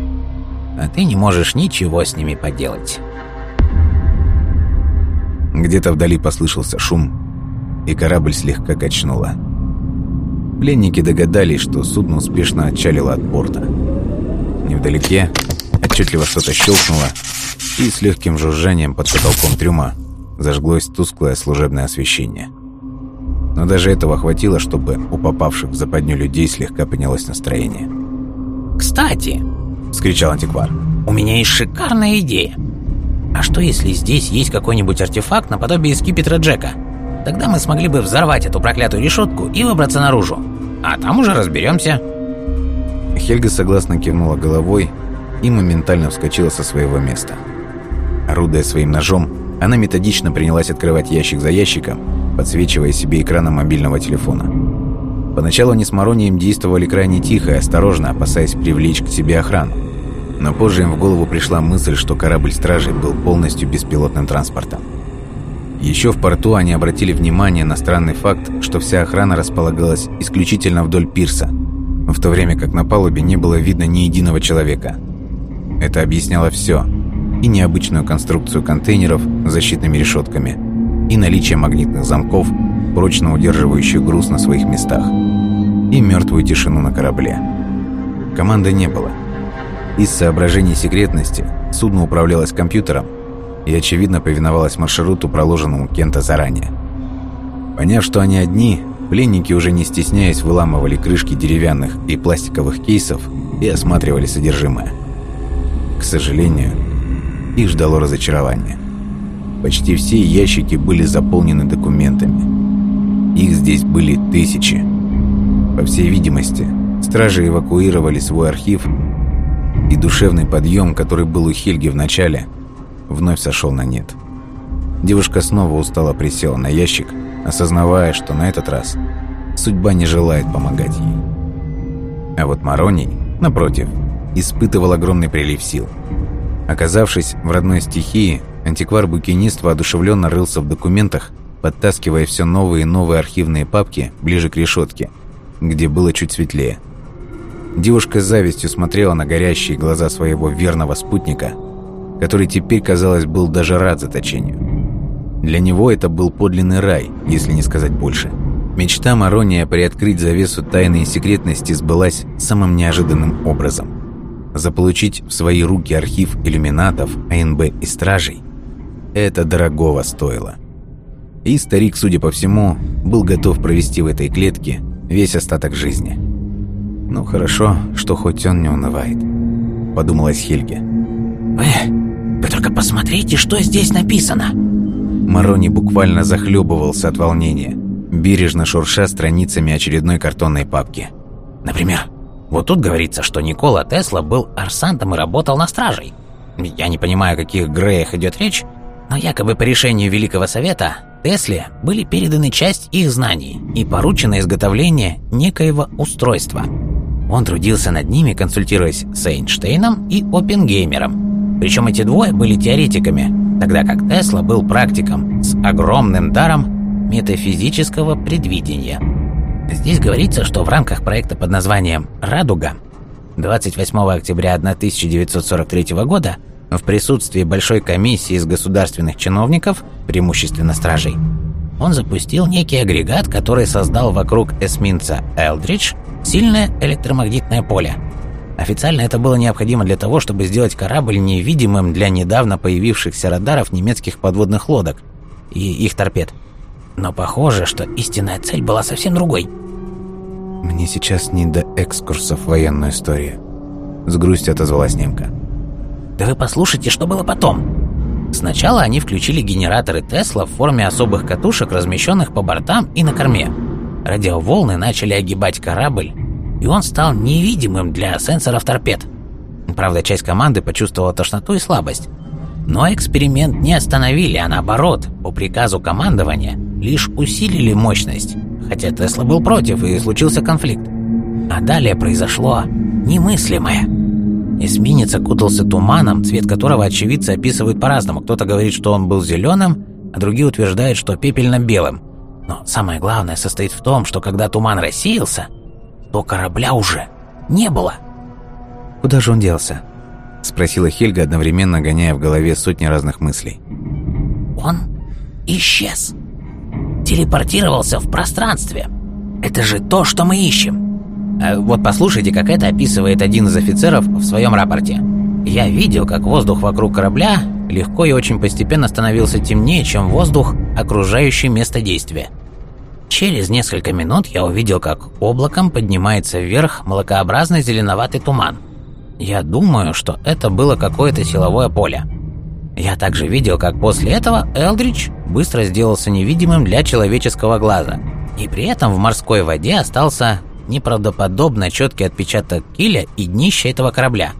а ты не можешь ничего с ними поделать».
Где-то вдали послышался шум, и корабль слегка качнуло. Пленники догадались, что судно успешно отчалило от порта. Невдалеке отчетливо что-то щелкнуло, и с легким жужжанием под потолком трюма зажглось тусклое служебное освещение. Но даже этого хватило, чтобы у попавших в западню людей слегка поднялось настроение.
«Кстати!» — вскричал антиквар. «У меня есть шикарная идея! А что, если здесь есть какой-нибудь артефакт наподобие скипетра Джека?» Тогда мы смогли бы взорвать эту проклятую решетку и выбраться наружу. А там уже разберемся.
Хельга согласно кивнула головой и моментально вскочила со своего места. Орудуя своим ножом, она методично принялась открывать ящик за ящиком, подсвечивая себе экраном мобильного телефона. Поначалу они с Маронием действовали крайне тихо и осторожно, опасаясь привлечь к себе охрану. Но позже им в голову пришла мысль, что корабль стражей был полностью беспилотным транспортом. Еще в порту они обратили внимание на странный факт, что вся охрана располагалась исключительно вдоль пирса, в то время как на палубе не было видно ни единого человека. Это объясняло все. И необычную конструкцию контейнеров с защитными решетками, и наличие магнитных замков, прочно удерживающих груз на своих местах, и мертвую тишину на корабле. Команды не было. Из соображений секретности судно управлялось компьютером, и, очевидно, повиновалась маршруту, проложенному Кента заранее. Поняв, что они одни, пленники, уже не стесняясь, выламывали крышки деревянных и пластиковых кейсов и осматривали содержимое. К сожалению, их ждало разочарование. Почти все ящики были заполнены документами. Их здесь были тысячи. По всей видимости, стражи эвакуировали свой архив, и душевный подъем, который был у Хельги в начале – вновь сошел на нет. Девушка снова устало присела на ящик, осознавая, что на этот раз судьба не желает помогать ей. А вот Мароний, напротив, испытывал огромный прилив сил. Оказавшись в родной стихии, антиквар-букинист воодушевленно рылся в документах, подтаскивая все новые и новые архивные папки ближе к решетке, где было чуть светлее. Девушка с завистью смотрела на горящие глаза своего верного спутника – который теперь, казалось, был даже рад заточению. Для него это был подлинный рай, если не сказать больше. Мечта Марония приоткрыть завесу тайны и секретности сбылась самым неожиданным образом. Заполучить в свои руки архив иллюминатов, АНБ и стражей – это дорогого стоило.
И старик, судя по всему, был готов провести в этой клетке весь остаток жизни. Ну хорошо, что хоть он не унывает, подумалась Хельге.
Вы, вы только посмотрите, что здесь написано.
Марони буквально захлебывался от волнения, бережно шурша страницами очередной картонной папки.
Например, вот тут говорится, что Никола Тесла был арсантом и работал на стражей. Я не понимаю, о каких Греях идет речь, но якобы по решению Великого Совета Тесле были переданы часть их знаний и поручено изготовление некоего устройства. Он трудился над ними, консультируясь с Эйнштейном и Оппенгеймером. Причем эти двое были теоретиками, тогда как Тесла был практиком с огромным даром метафизического предвидения. Здесь говорится, что в рамках проекта под названием «Радуга» 28 октября 1943 года в присутствии большой комиссии из государственных чиновников, преимущественно стражей, он запустил некий агрегат, который создал вокруг эсминца «Элдридж» сильное электромагнитное поле. Официально это было необходимо для того, чтобы сделать корабль невидимым для недавно появившихся радаров немецких подводных лодок и их торпед. Но похоже, что истинная цель была совсем другой.
«Мне сейчас не до экскурсов в военную историю», — с грустью отозвалась немка.
Да вы послушайте, что было потом. Сначала они включили генераторы Тесла в форме особых катушек, размещенных по бортам и на корме. Радиоволны начали огибать корабль, и он стал невидимым для сенсоров торпед. Правда, часть команды почувствовала тошноту и слабость. Но эксперимент не остановили, а наоборот, по приказу командования, лишь усилили мощность, хотя Тесла был против и случился конфликт. А далее произошло немыслимое. Эсминец окутался туманом, цвет которого очевидцы описывают по-разному. Кто-то говорит, что он был зеленым, а другие утверждают, что пепельно-белым. Но самое главное состоит в том, что когда туман рассеялся, то корабля уже не было.
«Куда же он делся?» – спросила Хельга, одновременно гоняя в голове сотни разных мыслей.
«Он исчез. Телепортировался в пространстве. Это же то, что мы ищем. Э, вот послушайте, как это описывает один из офицеров в своем рапорте. Я видел, как воздух вокруг корабля легко и очень постепенно становился темнее, чем воздух, окружающий место действия. Через несколько минут я увидел, как облаком поднимается вверх молокообразный зеленоватый туман. Я думаю, что это было какое-то силовое поле. Я также видел, как после этого Элдрич быстро сделался невидимым для человеческого глаза, и при этом в морской воде остался неправдоподобно четкий отпечаток киля и днища этого корабля.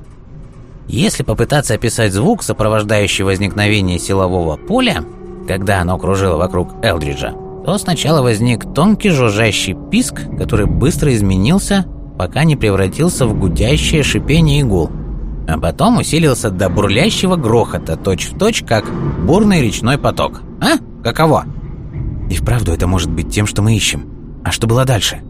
Если попытаться описать звук, сопровождающий возникновение силового поля, когда оно кружило вокруг Элдриджа, то сначала возник тонкий жужжащий писк, который быстро изменился, пока не превратился в гудящее шипение игул, а потом усилился до бурлящего грохота, точь-в-точь, точь, как бурный речной поток. А? Каково?
И вправду это может быть тем, что мы ищем. А что было дальше?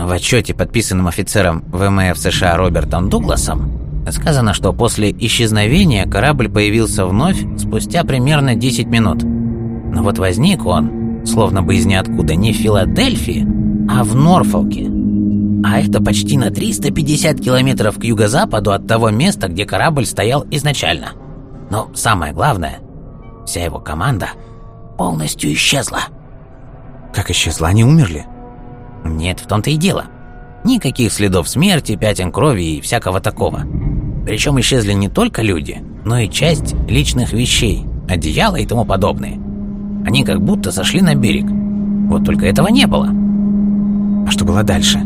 В отчете, подписанном офицером ВМФ США Робертом Дугласом, сказано, что после исчезновения корабль появился вновь спустя примерно 10 минут. Но вот возник он, словно бы из ниоткуда, не в Филадельфии, а в Норфолке. А это почти на 350 километров к юго-западу от того места, где корабль стоял изначально. Но самое главное, вся его команда полностью исчезла.
Как исчезла? Они умерли?
Нет, в том-то и дело. Никаких следов смерти, пятен крови и всякого такого. Причем исчезли не только люди, но и часть личных вещей, одеяла и тому подобное. Они как будто сошли на берег. Вот только этого не было.
А что было дальше?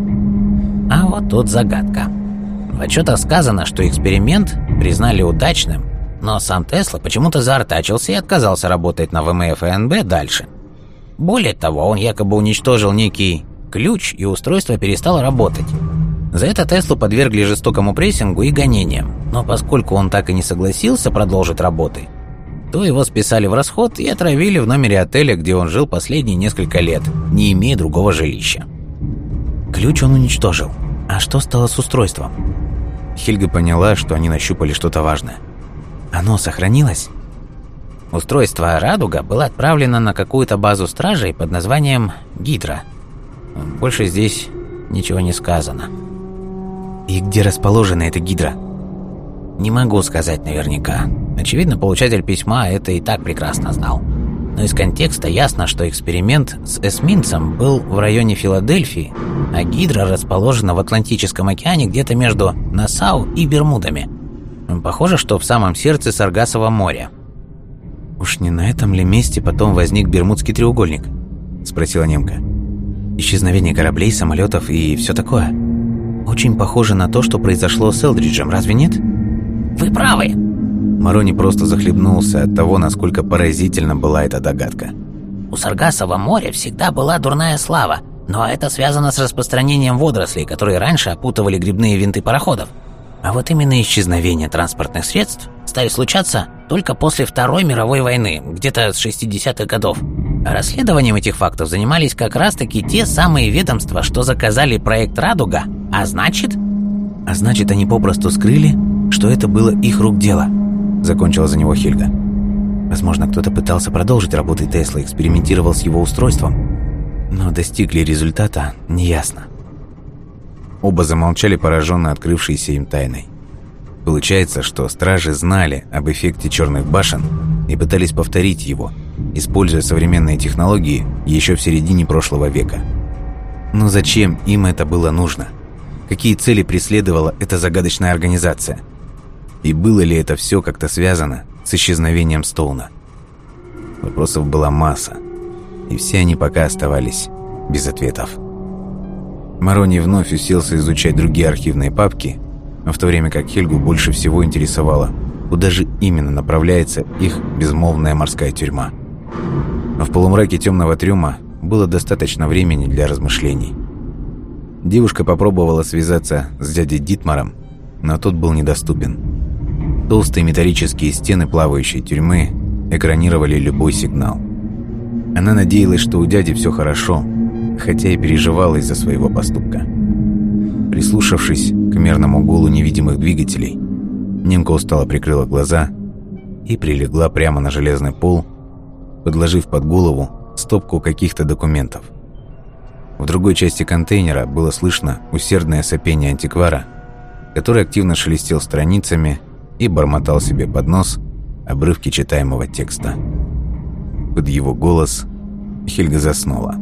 А вот тут загадка. В отчетах сказано, что эксперимент признали удачным, но сам Тесла почему-то заортачился и отказался работать на ВМФ и НБ дальше. Более того, он якобы уничтожил некий ключ, и устройство перестало работать. За это Теслу подвергли жестокому прессингу и гонениям, но поскольку он так и не согласился продолжить работы, то его списали в расход и отравили в номере отеля, где он жил последние несколько лет, не имея другого жилища.
Ключ он уничтожил. А что стало с устройством? Хельга поняла, что они нащупали что-то важное. Оно сохранилось?
Устройство «Радуга» было отправлено на какую-то базу стражей под названием «Гидра», больше здесь ничего не сказано.
И где расположена эта гидра?
Не могу сказать наверняка. Очевидно, получатель письма это и так прекрасно знал. но из контекста ясно, что эксперимент с эсминцем был в районе Филадельфии, а гидра расположена в Атлантическом океане где-то между Нассау и Бермудами. Похоже, что в самом сердце Саргасового моря.
«Уж не на этом ли месте потом возник Бермудский треугольник?» – спросила немка. «Исчезновение кораблей, самолетов и все такое. Очень похоже на то, что произошло с Элдриджем, разве нет?»
«Вы правы!»
Марони просто захлебнулся от того, насколько поразительна была эта догадка.
У Саргасова моря всегда была дурная слава, но это связано с распространением водорослей, которые раньше опутывали грибные винты пароходов. А вот именно исчезновение транспортных средств стали случаться только после Второй мировой войны, где-то с 60-х годов. А расследованием этих фактов занимались как раз-таки те самые ведомства, что заказали проект «Радуга», а значит...
А значит, они попросту скрыли, что это было их рук дело – закончила за него Хильга. Возможно, кто-то пытался продолжить работы Тесла, экспериментировал с его устройством, но достигли результата неясно. Оба замолчали, пораженно открывшейся им тайной. Получается, что стражи знали об эффекте черных башен и пытались повторить его, используя современные технологии еще в середине прошлого века. Но зачем им это было нужно? Какие цели преследовала эта загадочная организация – и было ли это все как-то связано с исчезновением Стоуна? Вопросов была масса, и все они пока оставались без ответов. Марони вновь уселся изучать другие архивные папки, в то время как Хельгу больше всего интересовало, куда же именно направляется их безмолвная морская тюрьма. В полумраке темного трюма было достаточно времени для размышлений. Девушка попробовала связаться с дядей Дитмаром, но тот был недоступен. Толстые металлические стены плавающей тюрьмы экранировали любой сигнал. Она надеялась, что у дяди все хорошо, хотя и переживала из-за своего поступка. Прислушавшись к мерному гулу невидимых двигателей, немка устало прикрыла глаза и прилегла прямо на железный пол, подложив под голову стопку каких-то документов. В другой части контейнера было слышно усердное сопение антиквара, который активно шелестел страницами и бормотал себе под нос обрывки читаемого текста. Под его голос Хельга заснула.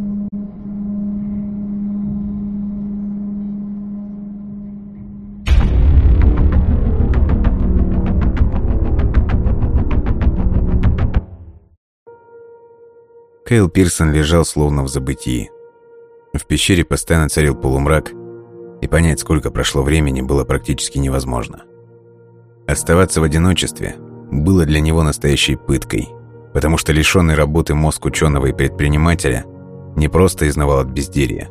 Кейл Пирсон лежал словно в забытии. В пещере постоянно царил полумрак, и понять, сколько прошло времени, было практически невозможно. Оставаться в одиночестве было для него настоящей пыткой, потому что лишенный работы мозг ученого и предпринимателя не просто изнавал от безделья.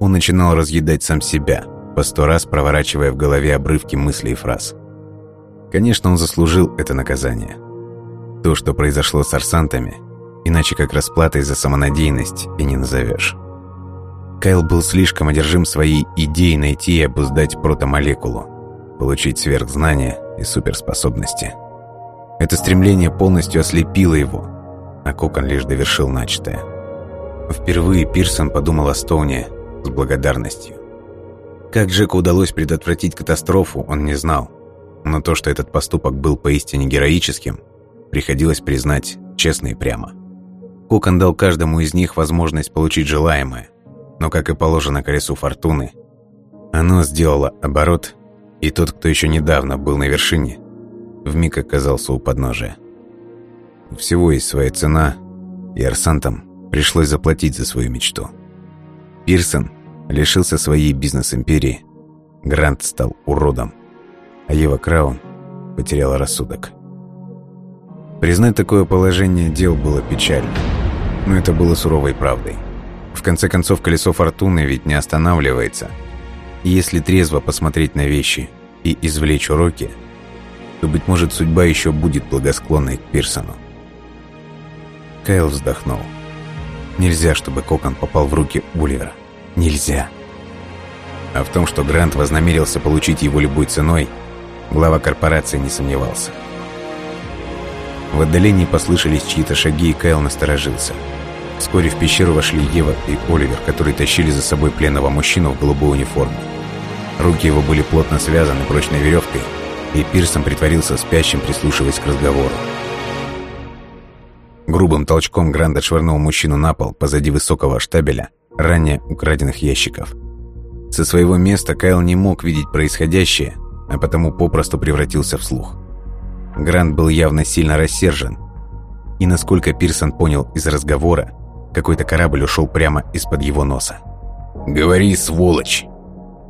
Он начинал разъедать сам себя, по сто раз проворачивая в голове обрывки мыслей и фраз. Конечно, он заслужил это наказание. То, что произошло с арсантами, иначе как расплатой за самонадеянность и не назовешь. Кайл был слишком одержим своей идеей найти и обуздать протомолекулу, получить сверхзнания и суперспособности. Это стремление полностью ослепило его, а Кокон лишь довершил начатое. Впервые Пирсон подумал о Стоуне с благодарностью. Как Джеку удалось предотвратить катастрофу, он не знал. Но то, что этот поступок был поистине героическим, приходилось признать честно и прямо. Кокон дал каждому из них возможность получить желаемое, но, как и положено колесу фортуны, оно сделало оборот и тот, кто еще недавно был на вершине, вмиг оказался у подножия. У всего есть своя цена, и арсантам пришлось заплатить за свою мечту. Пирсон лишился своей бизнес-империи, Грант стал уродом, а Ева Краун потеряла рассудок. Признать такое положение дел было печально, но это было суровой правдой. В конце концов, колесо фортуны ведь не останавливается – если трезво посмотреть на вещи и извлечь уроки, то, быть может, судьба еще будет благосклонной к Пирсону. Кайл вздохнул. Нельзя, чтобы Кокон попал в руки Уливера. Нельзя. А в том, что Грант вознамерился получить его любой ценой, глава корпорации не сомневался. В отдалении послышались чьи-то шаги, и Кайл насторожился. Вскоре в пещеру вошли Ева и Оливер, которые тащили за собой пленного мужчину в голубой униформе. Руки его были плотно связаны прочной веревкой, и Пирсон притворился спящим, прислушиваясь к разговору. Грубым толчком Грант отшвырнул мужчину на пол позади высокого штабеля ранее украденных ящиков. Со своего места Кайл не мог видеть происходящее, а потому попросту превратился в слух. Грант был явно сильно рассержен, и насколько Пирсон понял из разговора, какой-то корабль ушел прямо из-под его носа.
«Говори, сволочь!»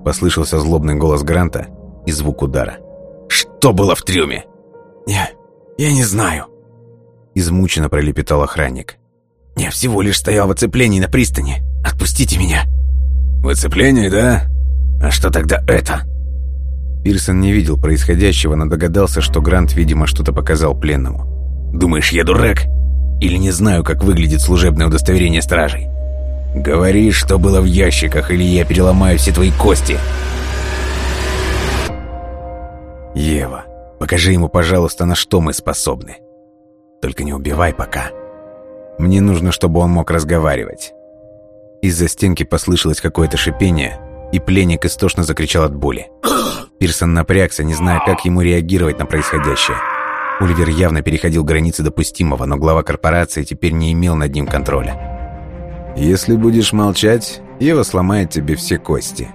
Послышался злобный голос Гранта и звук удара.
«Что было в трюме?»
«Я... я не знаю», — измученно пролепетал охранник. «Я всего лишь стоял в оцеплении на пристани. Отпустите меня!»
«В оцеплении, да? А что тогда это?»
Пирсон не видел происходящего, но догадался, что Грант, видимо, что-то показал пленному.
«Думаешь, я дурак? Или не знаю, как выглядит служебное удостоверение стражей? Говори, что было в ящиках, или я переломаю все твои кости!»
«Ева, покажи ему, пожалуйста, на что мы способны. Только не убивай пока. Мне нужно, чтобы он мог разговаривать». Из-за стенки послышалось какое-то шипение, и пленник истошно закричал от боли. Пирсон напрягся, не зная, как ему реагировать на происходящее. Оливер явно переходил границы допустимого, но глава корпорации теперь не имел над ним контроля. «Если будешь молчать, Ева сломает тебе все кости».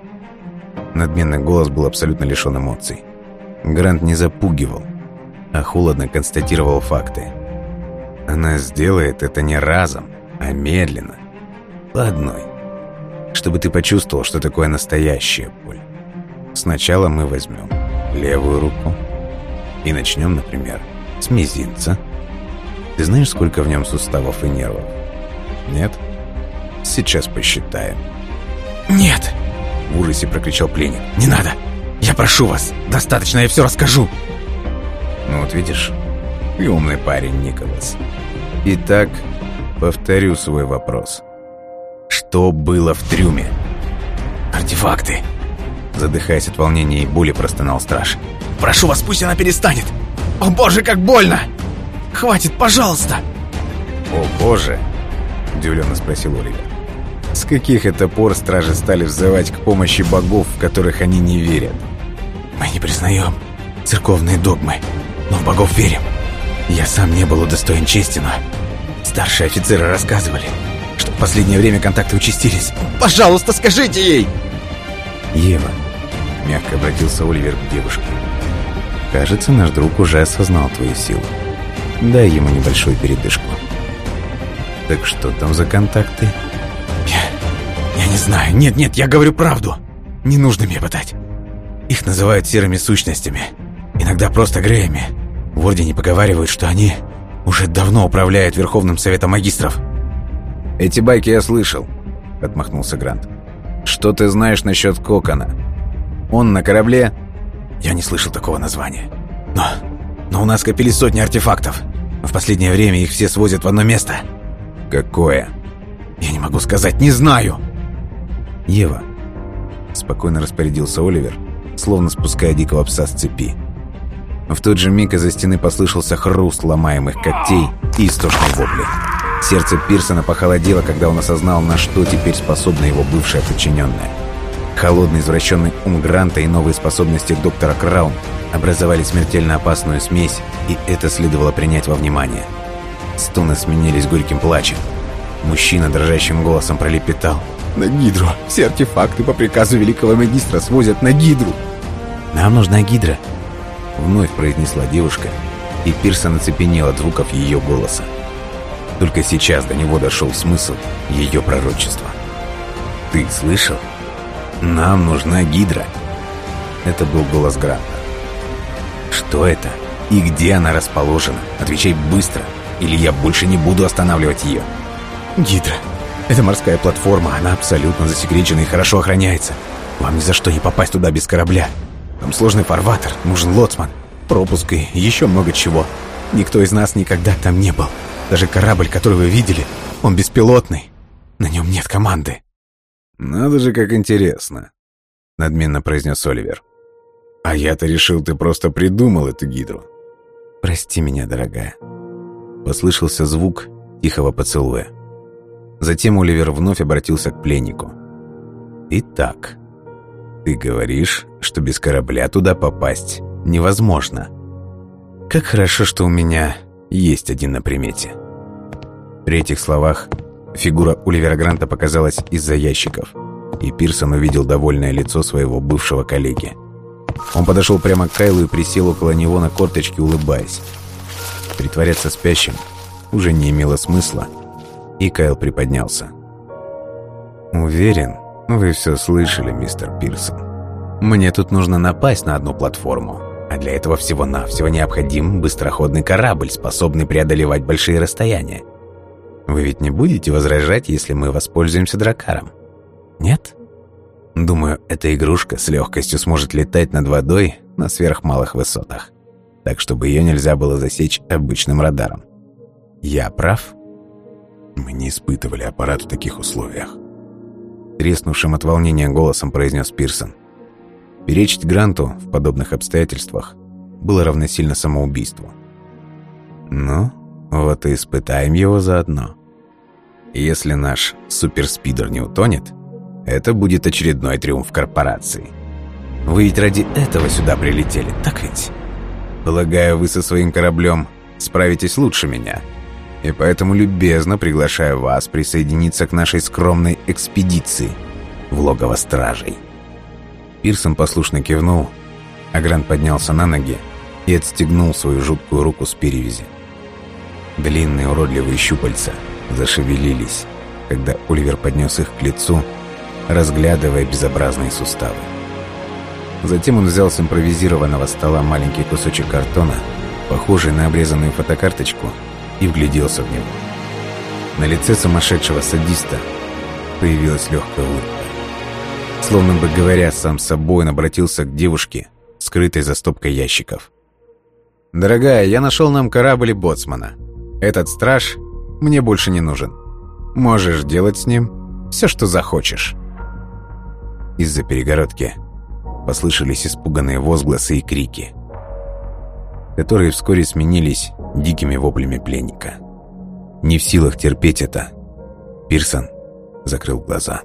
Надменный голос был абсолютно лишен эмоций. Грант не запугивал, а холодно констатировал факты. Она сделает это не разом, а медленно, по одной, чтобы ты почувствовал, что такое настоящая боль. Сначала мы возьмем левую руку и начнем, например, с мизинца. Ты знаешь, сколько в нем суставов и нервов? Нет? Сейчас посчитаем.
«Нет!»
— в ужасе прокричал пленник. «Не надо! Я прошу вас! Достаточно, я все расскажу!» Ну вот видишь, и умный парень Николас. Итак, повторю свой вопрос. Что было в трюме?
«Артефакты!»
Задыхаясь от волнения и боли, простонал страж.
«Прошу вас, пусть она перестанет! О боже, как больно! Хватит, пожалуйста!»
«О боже!» – удивленно спросил Оливер. «С каких это пор стражи стали взывать к помощи богов, в которых они не верят?»
«Мы не признаем церковные догмы, но в богов верим. Я сам не был удостоен чести, но старшие офицеры рассказывали, что в последнее время контакты участились. Пожалуйста, скажите ей!»
«Ева», — мягко обратился Оливер к девушке. «Кажется, наш друг уже осознал твою силу. Дай ему небольшую передышку». «Так что там за контакты?»
«Я... я не знаю. Нет-нет, я говорю правду. Не нужно мне пытать. Их называют серыми сущностями. Иногда просто Греями. В Ордене поговаривают, что они уже давно управляют Верховным Советом Магистров».
«Эти байки я слышал», — отмахнулся Грант. «Что ты знаешь насчет Кокона? Он на корабле?»
«Я не слышал такого названия. Но... но у нас копились сотни артефактов. В последнее время их все свозят в одно место».
«Какое?»
«Я не могу сказать, не знаю!»
«Ева», — спокойно распорядился Оливер, словно спуская дикого пса с цепи. В тот же миг из-за стены послышался хруст ломаемых когтей и истошные вопли. Сердце Пирсона похолодело, когда он осознал, на что теперь способна его бывшая подчиненная. Холодный извращенный ум Гранта и новые способности доктора Краун образовали смертельно опасную смесь, и это следовало принять во внимание. Стоны сменились горьким плачем. Мужчина дрожащим голосом пролепетал.
«На Гидру! Все артефакты по приказу великого магистра свозят на Гидру!»
«Нам нужна Гидра!» Вновь произнесла девушка, и Пирсон оцепенел от звуков ее голоса. Только сейчас до него дошел смысл ее пророчества. «Ты слышал? Нам нужна Гидра!» Это был голос Гранта. «Что это? И где она расположена? Отвечай быстро, или я больше не буду останавливать ее!»
«Гидра. Это морская платформа, она абсолютно засекречена и хорошо охраняется. Вам ни за что не попасть туда без корабля. Там сложный фарватер, нужен лоцман, пропуск и еще много чего. Никто из нас никогда там не был. Даже корабль, который вы видели, он беспилотный. На нем нет команды».
«Надо же, как интересно», — надменно произнес Оливер. «А я-то решил, ты просто придумал эту гидру». «Прости меня, дорогая». Послышался звук тихого поцелуя. Затем Оливер вновь обратился к пленнику. «Итак, ты говоришь, что без корабля туда попасть невозможно. Как хорошо, что у меня есть один на примете». При этих словах фигура Оливера Гранта показалась из-за ящиков, и Пирсон увидел довольное лицо своего бывшего коллеги. Он подошел прямо к Кайлу и присел около него на корточки, улыбаясь. Притворяться спящим уже не имело смысла, и Кайл приподнялся. «Уверен, вы все слышали, мистер Пирсон. Мне тут нужно напасть на одну платформу, а для этого всего-навсего необходим быстроходный корабль, способный преодолевать большие расстояния. Вы ведь не будете возражать, если мы воспользуемся дракаром? Нет? Думаю, эта игрушка с легкостью сможет летать над водой на сверхмалых высотах, так чтобы ее нельзя было засечь обычным радаром. Я прав?
Мы не испытывали аппарат в таких условиях.
Треснувшим от волнения голосом произнес Пирсон. Перечить Гранту в подобных обстоятельствах было равносильно самоубийству. Ну, вот и испытаем его заодно. Если наш суперспидер не утонет, это будет очередной триумф корпорации. Вы ведь ради этого сюда прилетели, так ведь? Полагаю, вы со своим кораблем справитесь лучше меня. И поэтому любезно приглашаю вас присоединиться к нашей скромной экспедиции в логово стражей. Пирсон послушно кивнул, а Грант поднялся на ноги и отстегнул свою жуткую руку с перевязи. Длинные уродливые щупальца зашевелились, когда Оливер поднес их к лицу, разглядывая безобразные суставы. Затем он взял с импровизированного стола маленький кусочек картона, похожий на обрезанную фотокарточку, и вгляделся в него. На лице сумасшедшего садиста появилась легкая улыбка. Словно бы говоря сам собой, он обратился к девушке, скрытой за стопкой ящиков. «Дорогая, я нашел нам корабль боцмана. Этот страж мне больше не нужен. Можешь делать с ним все, что захочешь». Из-за перегородки послышались испуганные возгласы и крики, которые вскоре сменились дикими воплями пленника. Не в силах терпеть это, Пирсон закрыл глаза.